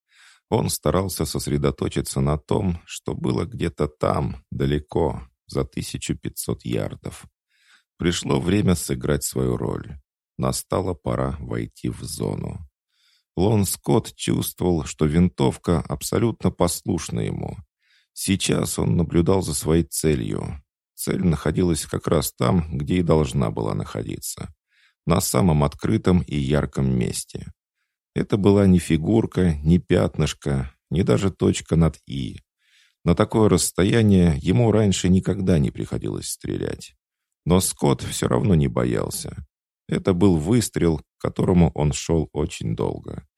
Он старался сосредоточиться на том, что было где-то там, далеко, за 1500 ярдов. Пришло время сыграть свою роль. Настала пора войти в зону. Лон Скотт чувствовал, что винтовка абсолютно послушна ему. Сейчас он наблюдал за своей целью. Цель находилась как раз там, где и должна была находиться. На самом открытом и ярком месте. Это была не фигурка, не пятнышко, не даже точка над «и». На такое расстояние ему раньше никогда не приходилось стрелять. Но Скотт все равно не боялся. Это был выстрел, к которому он шел очень долго.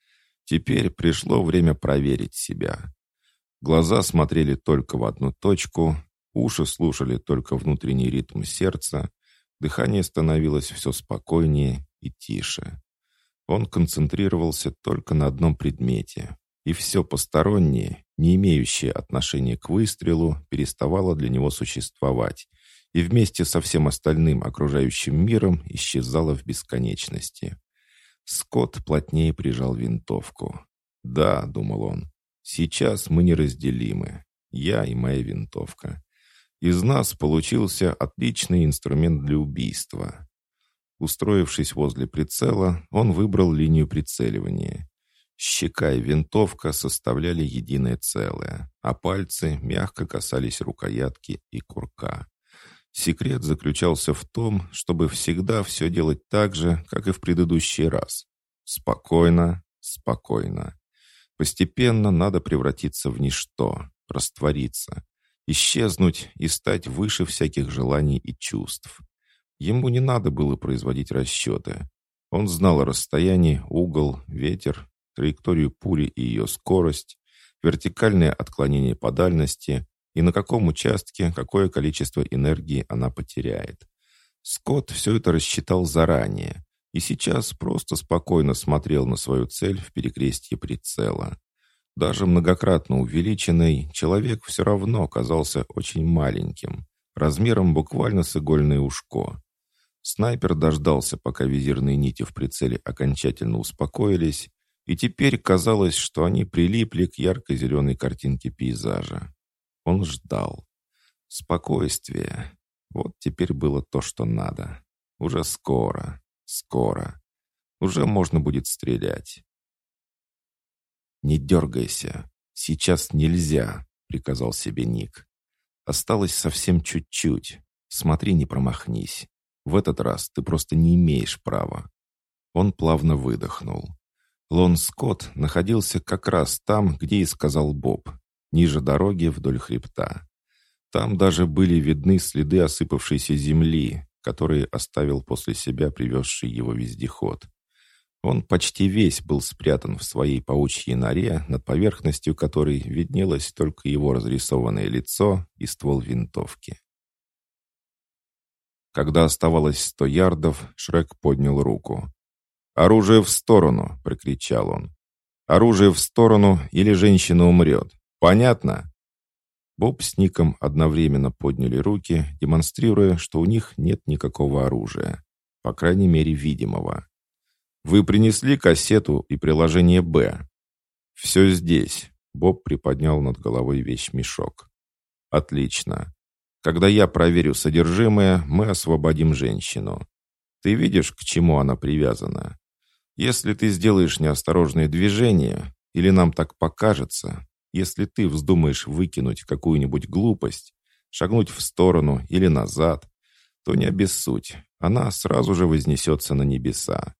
Теперь пришло время проверить себя. Глаза смотрели только в одну точку, уши слушали только внутренний ритм сердца, дыхание становилось все спокойнее и тише. Он концентрировался только на одном предмете, и все постороннее, не имеющее отношения к выстрелу, переставало для него существовать, и вместе со всем остальным окружающим миром исчезало в бесконечности. Скотт плотнее прижал винтовку. «Да», — думал он, — «сейчас мы неразделимы, я и моя винтовка. Из нас получился отличный инструмент для убийства. Устроившись возле прицела, он выбрал линию прицеливания. Щека и винтовка составляли единое целое, а пальцы мягко касались рукоятки и курка. Секрет заключался в том, чтобы всегда все делать так же, как и в предыдущий раз. Спокойно, спокойно. Постепенно надо превратиться в ничто, раствориться, исчезнуть и стать выше всяких желаний и чувств. Ему не надо было производить расчеты. Он знал расстояние, угол, ветер, траекторию пули и ее скорость, вертикальное отклонение по дальности и на каком участке какое количество энергии она потеряет. Скотт все это рассчитал заранее и сейчас просто спокойно смотрел на свою цель в перекрестье прицела. Даже многократно увеличенный, человек все равно казался очень маленьким, размером буквально с игольное ушко. Снайпер дождался, пока визирные нити в прицеле окончательно успокоились, и теперь казалось, что они прилипли к ярко-зеленой картинке пейзажа. Он ждал. Спокойствие. Вот теперь было то, что надо. Уже скоро, скоро. Уже можно будет стрелять. «Не дергайся. Сейчас нельзя», — приказал себе Ник. «Осталось совсем чуть-чуть. Смотри, не промахнись. В этот раз ты просто не имеешь права». Он плавно выдохнул. Лон Скотт находился как раз там, где и сказал Боб, ниже дороги вдоль хребта. Там даже были видны следы осыпавшейся земли, которые оставил после себя привезший его вездеход. Он почти весь был спрятан в своей паучьей норе, над поверхностью которой виднелось только его разрисованное лицо и ствол винтовки. Когда оставалось сто ярдов, Шрек поднял руку. «Оружие в сторону!» — прокричал он. «Оружие в сторону, или женщина умрет. Понятно?» Боб с Ником одновременно подняли руки, демонстрируя, что у них нет никакого оружия. По крайней мере, видимого. «Вы принесли кассету и приложение «Б». «Все здесь», — Боб приподнял над головой вещь-мешок. «Отлично. Когда я проверю содержимое, мы освободим женщину. Ты видишь, к чему она привязана? Если ты сделаешь неосторожные движения, или нам так покажется, если ты вздумаешь выкинуть какую-нибудь глупость, шагнуть в сторону или назад, то не обессудь, она сразу же вознесется на небеса.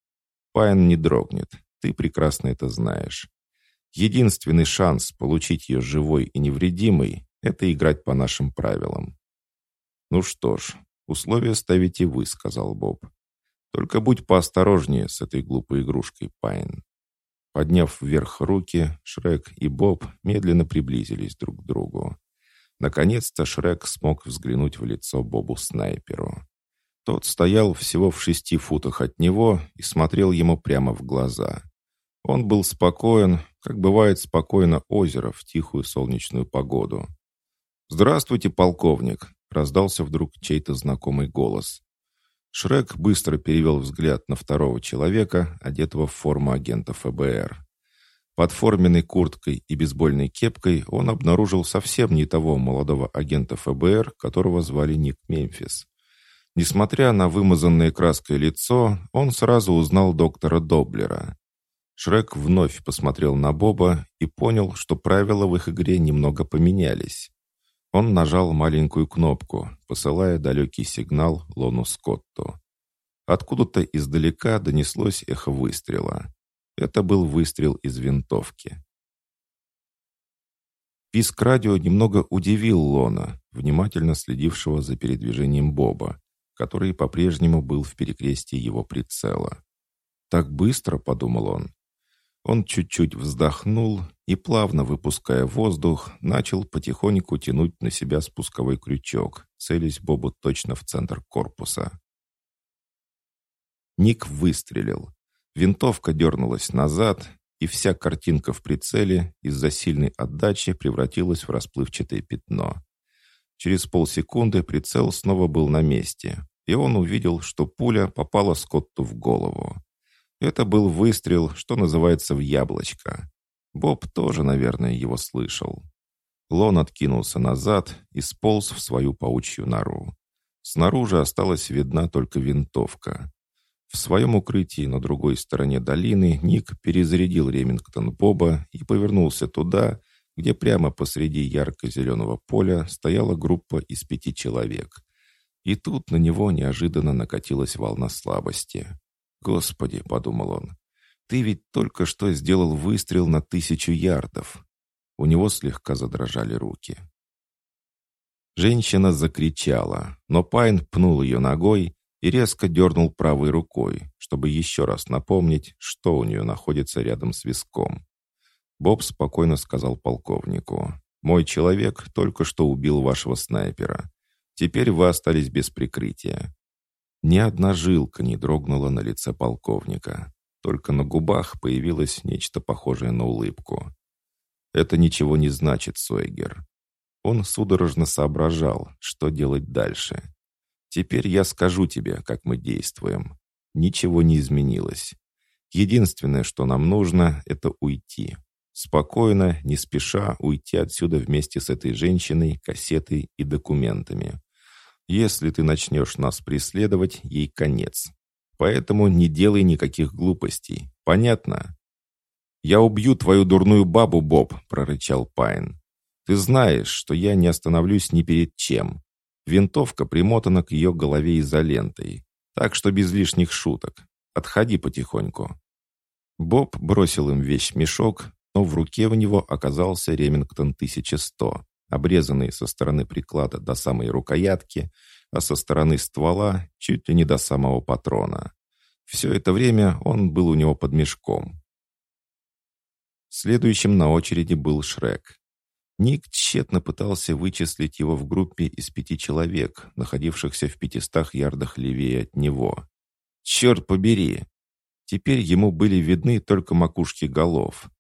Пайн не дрогнет, ты прекрасно это знаешь. Единственный шанс получить ее живой и невредимой — это играть по нашим правилам. «Ну что ж, условия ставите вы», — сказал Боб. «Только будь поосторожнее с этой глупой игрушкой, Пайн». Подняв вверх руки, Шрек и Боб медленно приблизились друг к другу. Наконец-то Шрек смог взглянуть в лицо Бобу-снайперу. Тот стоял всего в шести футах от него и смотрел ему прямо в глаза. Он был спокоен, как бывает спокойно озеро в тихую солнечную погоду. «Здравствуйте, полковник!» Раздался вдруг чей-то знакомый голос. Шрек быстро перевел взгляд на второго человека, одетого в форму агента ФБР. Под форменной курткой и бейсбольной кепкой он обнаружил совсем не того молодого агента ФБР, которого звали Ник Мемфис. Несмотря на вымазанное краской лицо, он сразу узнал доктора Доблера. Шрек вновь посмотрел на Боба и понял, что правила в их игре немного поменялись. Он нажал маленькую кнопку, посылая далекий сигнал Лону Скотту. Откуда-то издалека донеслось эхо выстрела. Это был выстрел из винтовки. Писк радио немного удивил Лона, внимательно следившего за передвижением Боба, который по-прежнему был в перекрестии его прицела. «Так быстро», — подумал он. Он чуть-чуть вздохнул и, плавно выпуская воздух, начал потихоньку тянуть на себя спусковой крючок, целясь Бобу точно в центр корпуса. Ник выстрелил. Винтовка дернулась назад, и вся картинка в прицеле из-за сильной отдачи превратилась в расплывчатое пятно. Через полсекунды прицел снова был на месте, и он увидел, что пуля попала Скотту в голову. Это был выстрел, что называется, в яблочко. Боб тоже, наверное, его слышал. Лон откинулся назад и сполз в свою паучью нору. Снаружи осталась видна только винтовка. В своем укрытии на другой стороне долины Ник перезарядил Ремингтон Боба и повернулся туда, где прямо посреди ярко-зеленого поля стояла группа из пяти человек. И тут на него неожиданно накатилась волна слабости. «Господи», — подумал он, — «ты ведь только что сделал выстрел на тысячу ярдов». У него слегка задрожали руки. Женщина закричала, но Пайн пнул ее ногой, и резко дернул правой рукой, чтобы еще раз напомнить, что у нее находится рядом с виском. Боб спокойно сказал полковнику, «Мой человек только что убил вашего снайпера. Теперь вы остались без прикрытия». Ни одна жилка не дрогнула на лице полковника. Только на губах появилось нечто похожее на улыбку. «Это ничего не значит, Сойгер». Он судорожно соображал, что делать дальше. Теперь я скажу тебе, как мы действуем. Ничего не изменилось. Единственное, что нам нужно, это уйти. Спокойно, не спеша уйти отсюда вместе с этой женщиной, кассетой и документами. Если ты начнешь нас преследовать, ей конец. Поэтому не делай никаких глупостей. Понятно? «Я убью твою дурную бабу, Боб», — прорычал Пайн. «Ты знаешь, что я не остановлюсь ни перед чем. Винтовка примотана к ее голове изолентой. Так что без лишних шуток. Отходи потихоньку. Боб бросил им вещь мешок, но в руке у него оказался Ремингтон 1100, обрезанный со стороны приклада до самой рукоятки, а со стороны ствола чуть ли не до самого патрона. Все это время он был у него под мешком. Следующим на очереди был Шрек. Ник тщетно пытался вычислить его в группе из пяти человек, находившихся в пятистах ярдах левее от него. Черт побери! Теперь ему были видны только макушки голов.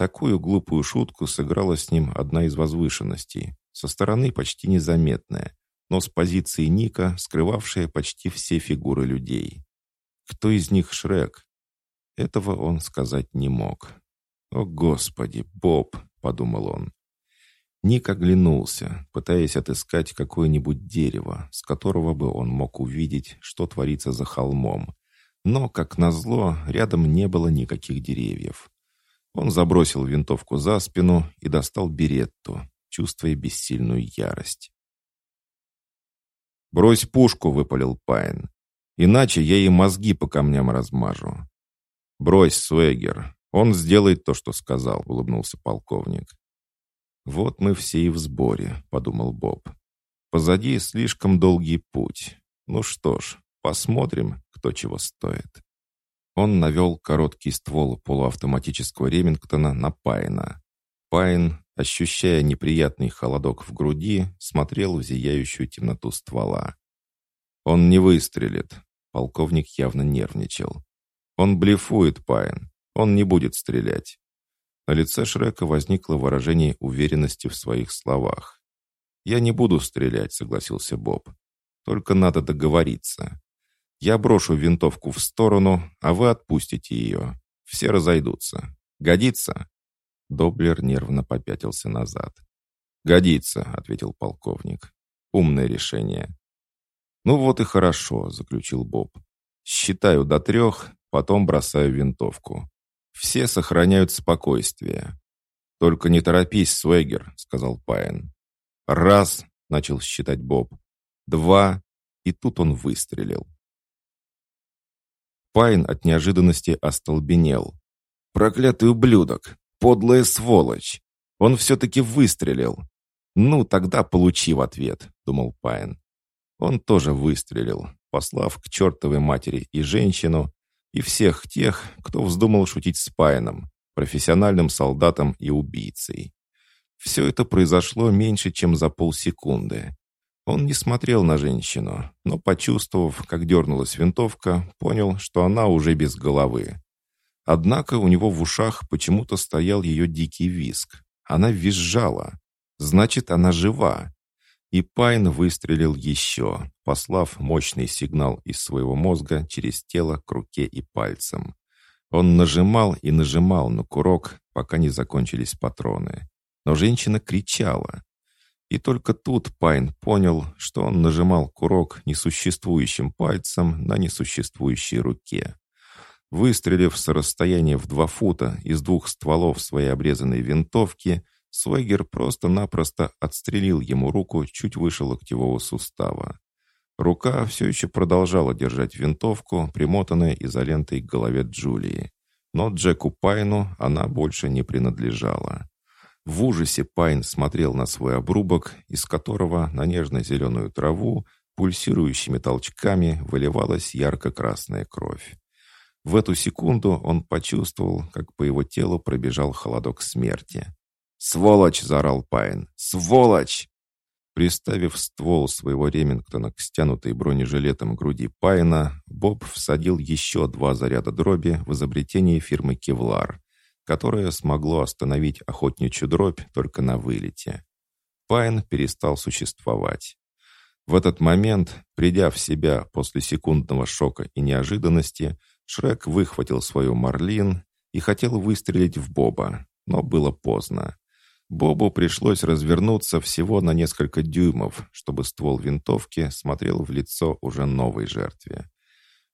Такую глупую шутку сыграла с ним одна из возвышенностей, со стороны почти незаметная, но с позиции Ника, скрывавшая почти все фигуры людей. Кто из них Шрек? Этого он сказать не мог. «О, Господи, Боб!» — подумал он. Ник оглянулся, пытаясь отыскать какое-нибудь дерево, с которого бы он мог увидеть, что творится за холмом. Но, как назло, рядом не было никаких деревьев. Он забросил винтовку за спину и достал беретту, чувствуя бессильную ярость. «Брось пушку!» — выпалил Пайн. «Иначе я ей мозги по камням размажу». «Брось, Суэгер. Он сделает то, что сказал», — улыбнулся полковник. «Вот мы все и в сборе», — подумал Боб. «Позади слишком долгий путь. Ну что ж, посмотрим, кто чего стоит». Он навел короткий ствол полуавтоматического Ремингтона на Пайна. Пайн, ощущая неприятный холодок в груди, смотрел в зияющую темноту ствола. «Он не выстрелит», — полковник явно нервничал. «Он блефует, Пайн. Он не будет стрелять. На лице Шрека возникло выражение уверенности в своих словах. «Я не буду стрелять», — согласился Боб. «Только надо договориться. Я брошу винтовку в сторону, а вы отпустите ее. Все разойдутся. Годится?» Доблер нервно попятился назад. «Годится», — ответил полковник. «Умное решение». «Ну вот и хорошо», — заключил Боб. «Считаю до трех, потом бросаю винтовку. Все сохраняют спокойствие». «Только не торопись, Свегер», — сказал Пайн. «Раз», — начал считать Боб. «Два», и тут он выстрелил. Пайн от неожиданности остолбенел. «Проклятый ублюдок! Подлая сволочь! Он все-таки выстрелил!» «Ну, тогда получи в ответ», — думал Пайн. Он тоже выстрелил, послав к чертовой матери и женщину, и всех тех, кто вздумал шутить с Пайном, профессиональным солдатом и убийцей. Все это произошло меньше, чем за полсекунды. Он не смотрел на женщину, но, почувствовав, как дернулась винтовка, понял, что она уже без головы. Однако у него в ушах почему-то стоял ее дикий виск. Она визжала. Значит, она жива. И Пайн выстрелил еще, послав мощный сигнал из своего мозга через тело к руке и пальцам. Он нажимал и нажимал на курок, пока не закончились патроны. Но женщина кричала. И только тут Пайн понял, что он нажимал курок несуществующим пальцем на несуществующей руке. Выстрелив с расстояния в два фута из двух стволов своей обрезанной винтовки, Свегер просто-напросто отстрелил ему руку чуть выше локтевого сустава. Рука все еще продолжала держать винтовку, примотанная изолентой к голове Джулии. Но Джеку Пайну она больше не принадлежала. В ужасе Пайн смотрел на свой обрубок, из которого на нежно-зеленую траву пульсирующими толчками выливалась ярко-красная кровь. В эту секунду он почувствовал, как по его телу пробежал холодок смерти. «Сволочь!» — заорал Пайн. «Сволочь!» Приставив ствол своего Ремингтона к стянутой бронежилетом груди Пайна, Боб всадил еще два заряда дроби в изобретение фирмы «Кевлар», которое смогло остановить охотничью дробь только на вылете. Пайн перестал существовать. В этот момент, придя в себя после секундного шока и неожиданности, Шрек выхватил свою Марлин и хотел выстрелить в Боба, но было поздно. Бобу пришлось развернуться всего на несколько дюймов, чтобы ствол винтовки смотрел в лицо уже новой жертве.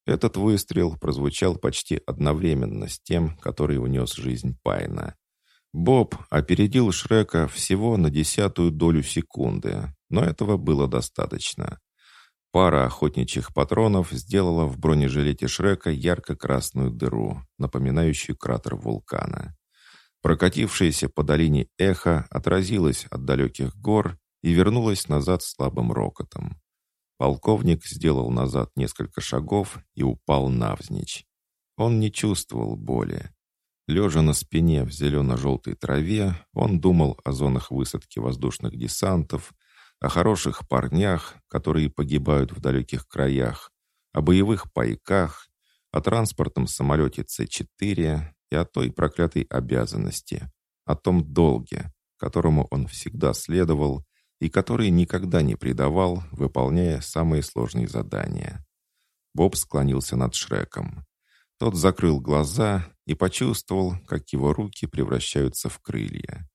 Этот выстрел прозвучал почти одновременно с тем, который унес жизнь Пайна. Боб опередил Шрека всего на десятую долю секунды, но этого было достаточно. Пара охотничьих патронов сделала в бронежилете Шрека ярко-красную дыру, напоминающую кратер вулкана. Прокатившееся по долине эхо отразилось от далеких гор и вернулось назад слабым рокотом. Полковник сделал назад несколько шагов и упал навзничь. Он не чувствовал боли. Лежа на спине в зелено-желтой траве, он думал о зонах высадки воздушных десантов, о хороших парнях, которые погибают в далеких краях, о боевых пайках, о транспортном самолете С-4 и о той проклятой обязанности, о том долге, которому он всегда следовал и который никогда не предавал, выполняя самые сложные задания. Боб склонился над Шреком. Тот закрыл глаза и почувствовал, как его руки превращаются в крылья.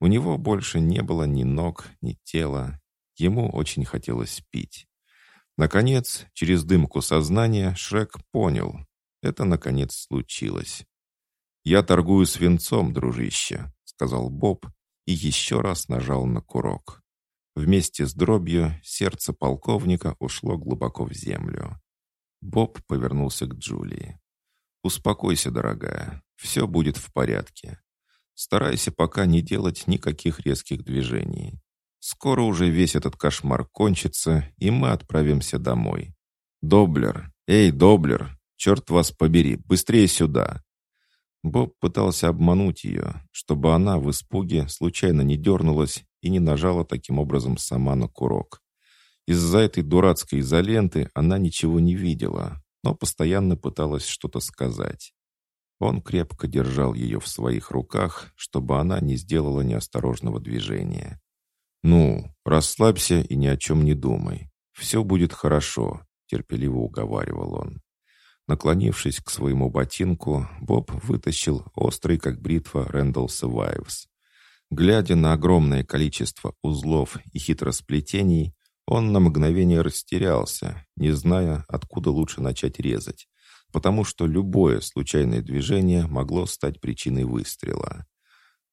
У него больше не было ни ног, ни тела, Ему очень хотелось пить. Наконец, через дымку сознания, Шрек понял. Это, наконец, случилось. «Я торгую свинцом, дружище», — сказал Боб и еще раз нажал на курок. Вместе с дробью сердце полковника ушло глубоко в землю. Боб повернулся к Джулии. «Успокойся, дорогая, все будет в порядке. Старайся пока не делать никаких резких движений. Скоро уже весь этот кошмар кончится, и мы отправимся домой. Доблер! Эй, Доблер! Черт вас побери! Быстрее сюда!» Боб пытался обмануть ее, чтобы она в испуге случайно не дернулась и не нажала таким образом сама на курок. Из-за этой дурацкой изоленты она ничего не видела, но постоянно пыталась что-то сказать. Он крепко держал ее в своих руках, чтобы она не сделала неосторожного движения. «Ну, расслабься и ни о чем не думай. Все будет хорошо», — терпеливо уговаривал он. Наклонившись к своему ботинку, Боб вытащил острый, как бритва, Рэндалл Survives. Глядя на огромное количество узлов и хитросплетений, он на мгновение растерялся, не зная, откуда лучше начать резать, потому что любое случайное движение могло стать причиной выстрела.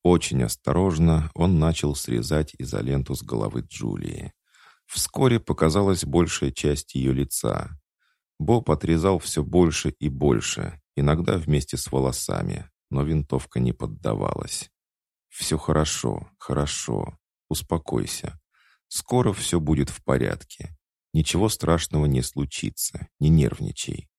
Очень осторожно он начал срезать изоленту с головы Джулии. Вскоре показалась большая часть ее лица. Боб отрезал все больше и больше, иногда вместе с волосами, но винтовка не поддавалась. «Все хорошо, хорошо. Успокойся. Скоро все будет в порядке. Ничего страшного не случится. Не нервничай».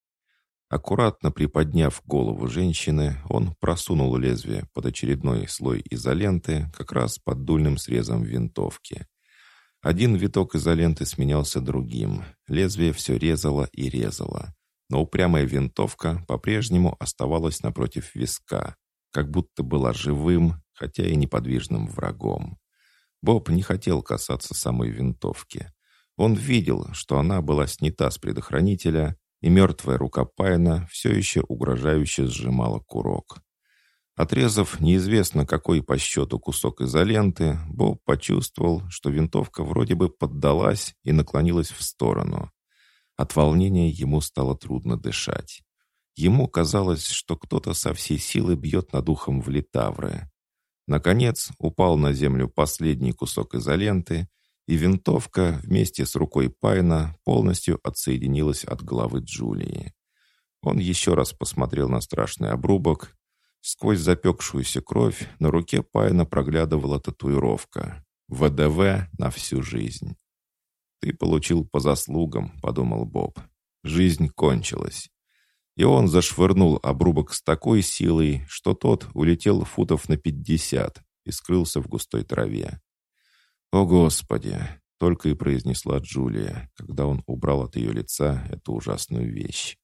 Аккуратно приподняв голову женщины, он просунул лезвие под очередной слой изоленты как раз под дульным срезом винтовки. Один виток изоленты сменялся другим. Лезвие все резало и резало. Но упрямая винтовка по-прежнему оставалась напротив виска, как будто была живым, хотя и неподвижным врагом. Боб не хотел касаться самой винтовки. Он видел, что она была снята с предохранителя, и мертвая рука Пайна все еще угрожающе сжимала курок. Отрезав неизвестно какой по счету кусок изоленты, Боб почувствовал, что винтовка вроде бы поддалась и наклонилась в сторону. От волнения ему стало трудно дышать. Ему казалось, что кто-то со всей силы бьет над ухом в литавры. Наконец упал на землю последний кусок изоленты, и винтовка вместе с рукой Пайна полностью отсоединилась от головы Джулии. Он еще раз посмотрел на страшный обрубок Сквозь запекшуюся кровь на руке Пайна проглядывала татуировка. ВДВ на всю жизнь. «Ты получил по заслугам», — подумал Боб. «Жизнь кончилась». И он зашвырнул обрубок с такой силой, что тот улетел футов на пятьдесят и скрылся в густой траве. «О, Господи!» — только и произнесла Джулия, когда он убрал от ее лица эту ужасную вещь.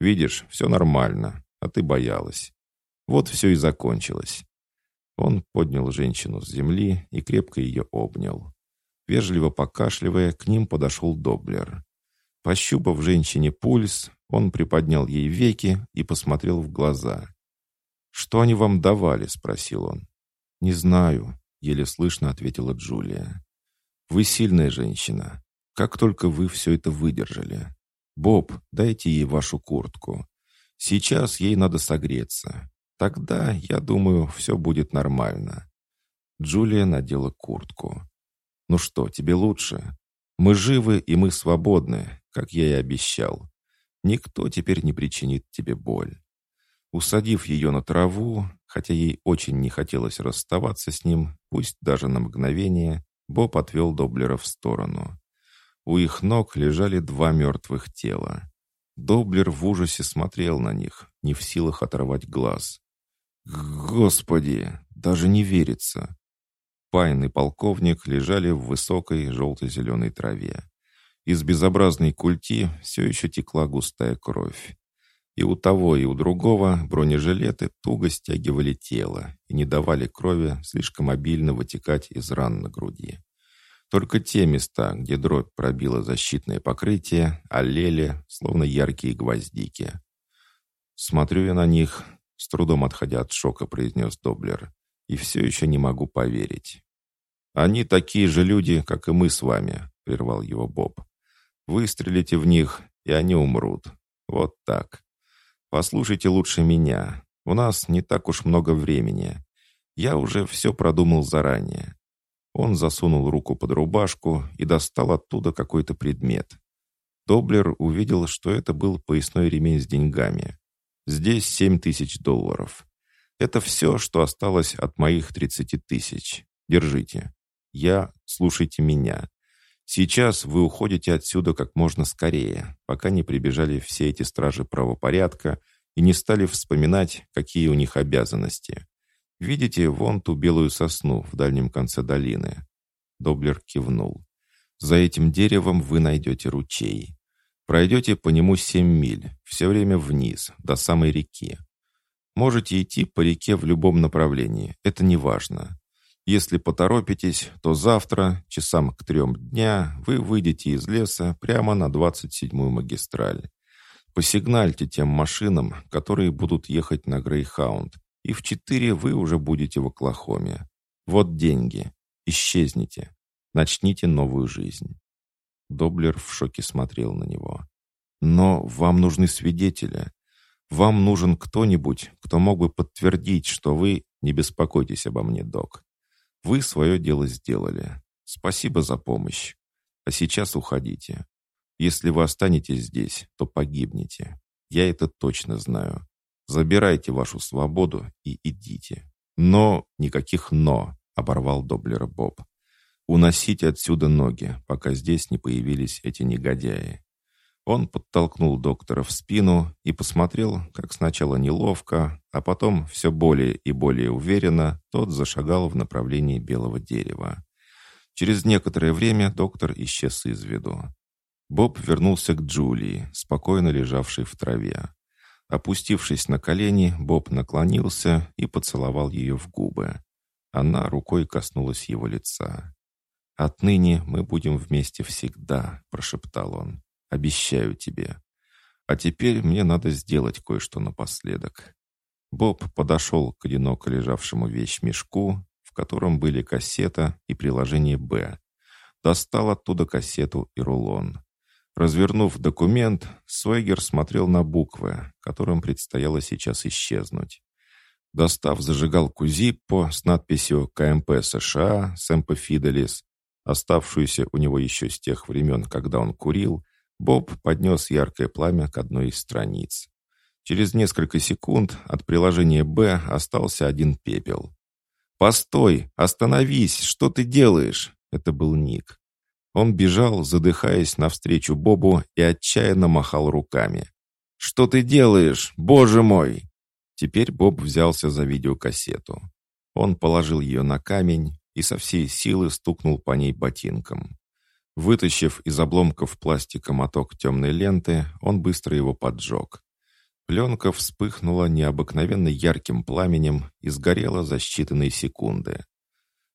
«Видишь, все нормально, а ты боялась. Вот все и закончилось. Он поднял женщину с земли и крепко ее обнял. Вежливо покашливая, к ним подошел Доблер. Пощупав женщине пульс, он приподнял ей веки и посмотрел в глаза. «Что они вам давали?» — спросил он. «Не знаю», — еле слышно ответила Джулия. «Вы сильная женщина. Как только вы все это выдержали. Боб, дайте ей вашу куртку. Сейчас ей надо согреться. Тогда, я думаю, все будет нормально». Джулия надела куртку. «Ну что, тебе лучше? Мы живы и мы свободны, как я и обещал. Никто теперь не причинит тебе боль». Усадив ее на траву, хотя ей очень не хотелось расставаться с ним, пусть даже на мгновение, Боб отвел Доблера в сторону. У их ног лежали два мертвых тела. Доблер в ужасе смотрел на них, не в силах оторвать глаз. Господи, даже не верится. Пайн и полковник лежали в высокой желто-зеленой траве. Из безобразной культи все еще текла густая кровь. И у того, и у другого бронежилеты туго стягивали тело и не давали крови слишком обильно вытекать из ран на груди. Только те места, где дробь пробила защитное покрытие, олели, словно яркие гвоздики. Смотрю я на них, с трудом отходя от шока, произнес Доблер. И все еще не могу поверить. «Они такие же люди, как и мы с вами», — прервал его Боб. «Выстрелите в них, и они умрут. Вот так. Послушайте лучше меня. У нас не так уж много времени. Я уже все продумал заранее». Он засунул руку под рубашку и достал оттуда какой-то предмет. Доблер увидел, что это был поясной ремень с деньгами. Здесь семь тысяч долларов. Это все, что осталось от моих тридцати тысяч. Держите. Я, слушайте меня. Сейчас вы уходите отсюда как можно скорее, пока не прибежали все эти стражи правопорядка и не стали вспоминать, какие у них обязанности. Видите вон ту белую сосну в дальнем конце долины?» Доблер кивнул. «За этим деревом вы найдете ручей. Пройдете по нему семь миль, все время вниз, до самой реки. Можете идти по реке в любом направлении, это не важно. Если поторопитесь, то завтра, часам к трем дня, вы выйдете из леса прямо на 27-ю магистраль. Посигнальте тем машинам, которые будут ехать на Грейхаунд, и в четыре вы уже будете в Оклахоме. Вот деньги. Исчезните. Начните новую жизнь». Доблер в шоке смотрел на него. «Но вам нужны свидетели. Вам нужен кто-нибудь, кто мог бы подтвердить, что вы... Не беспокойтесь обо мне, док. Вы свое дело сделали. Спасибо за помощь. А сейчас уходите. Если вы останетесь здесь, то погибнете. Я это точно знаю. Забирайте вашу свободу и идите. Но никаких «но», — оборвал Доблера Боб. Уносите отсюда ноги, пока здесь не появились эти негодяи. Он подтолкнул доктора в спину и посмотрел, как сначала неловко, а потом все более и более уверенно тот зашагал в направлении белого дерева. Через некоторое время доктор исчез из виду. Боб вернулся к Джулии, спокойно лежавшей в траве. Опустившись на колени, Боб наклонился и поцеловал ее в губы. Она рукой коснулась его лица. «Отныне мы будем вместе всегда», — прошептал он. Обещаю тебе. А теперь мне надо сделать кое-что напоследок». Боб подошел к одиноко лежавшему вещмешку, в котором были кассета и приложение «Б». Достал оттуда кассету и рулон. Развернув документ, Свегер смотрел на буквы, которым предстояло сейчас исчезнуть. Достав зажигалку Зиппо с надписью «КМП США» Сэмпо Фиделис, оставшуюся у него еще с тех времен, когда он курил, Боб поднес яркое пламя к одной из страниц. Через несколько секунд от приложения «Б» остался один пепел. «Постой! Остановись! Что ты делаешь?» Это был Ник. Он бежал, задыхаясь навстречу Бобу и отчаянно махал руками. «Что ты делаешь? Боже мой!» Теперь Боб взялся за видеокассету. Он положил ее на камень и со всей силы стукнул по ней ботинком. Вытащив из обломков пластика моток темной ленты, он быстро его поджег. Пленка вспыхнула необыкновенно ярким пламенем и сгорела за считанные секунды.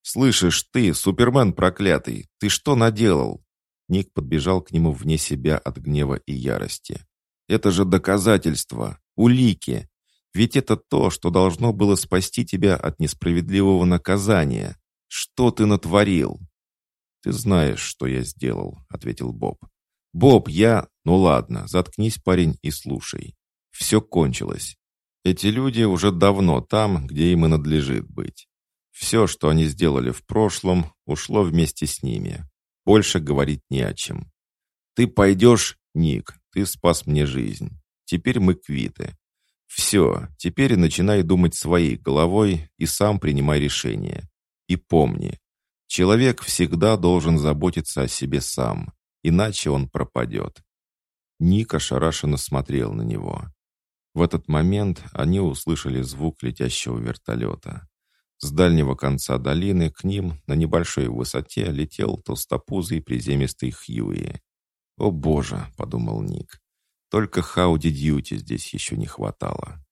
«Слышишь ты, Супермен проклятый, ты что наделал?» Ник подбежал к нему вне себя от гнева и ярости. «Это же доказательство, улики. Ведь это то, что должно было спасти тебя от несправедливого наказания. Что ты натворил?» «Ты знаешь, что я сделал», — ответил Боб. «Боб, я...» «Ну ладно, заткнись, парень, и слушай. Все кончилось. Эти люди уже давно там, где им и надлежит быть. Все, что они сделали в прошлом, ушло вместе с ними. Больше говорить не о чем. Ты пойдешь, Ник, ты спас мне жизнь. Теперь мы квиты. Все, теперь начинай думать своей головой и сам принимай решение. И помни, Человек всегда должен заботиться о себе сам, иначе он пропадет. Ник ошарашенно смотрел на него. В этот момент они услышали звук летящего вертолета. С дальнего конца долины к ним на небольшой высоте летел толстопузый приземистый Хьюи. «О боже!» — подумал Ник. «Только Хауди Дьюти здесь еще не хватало».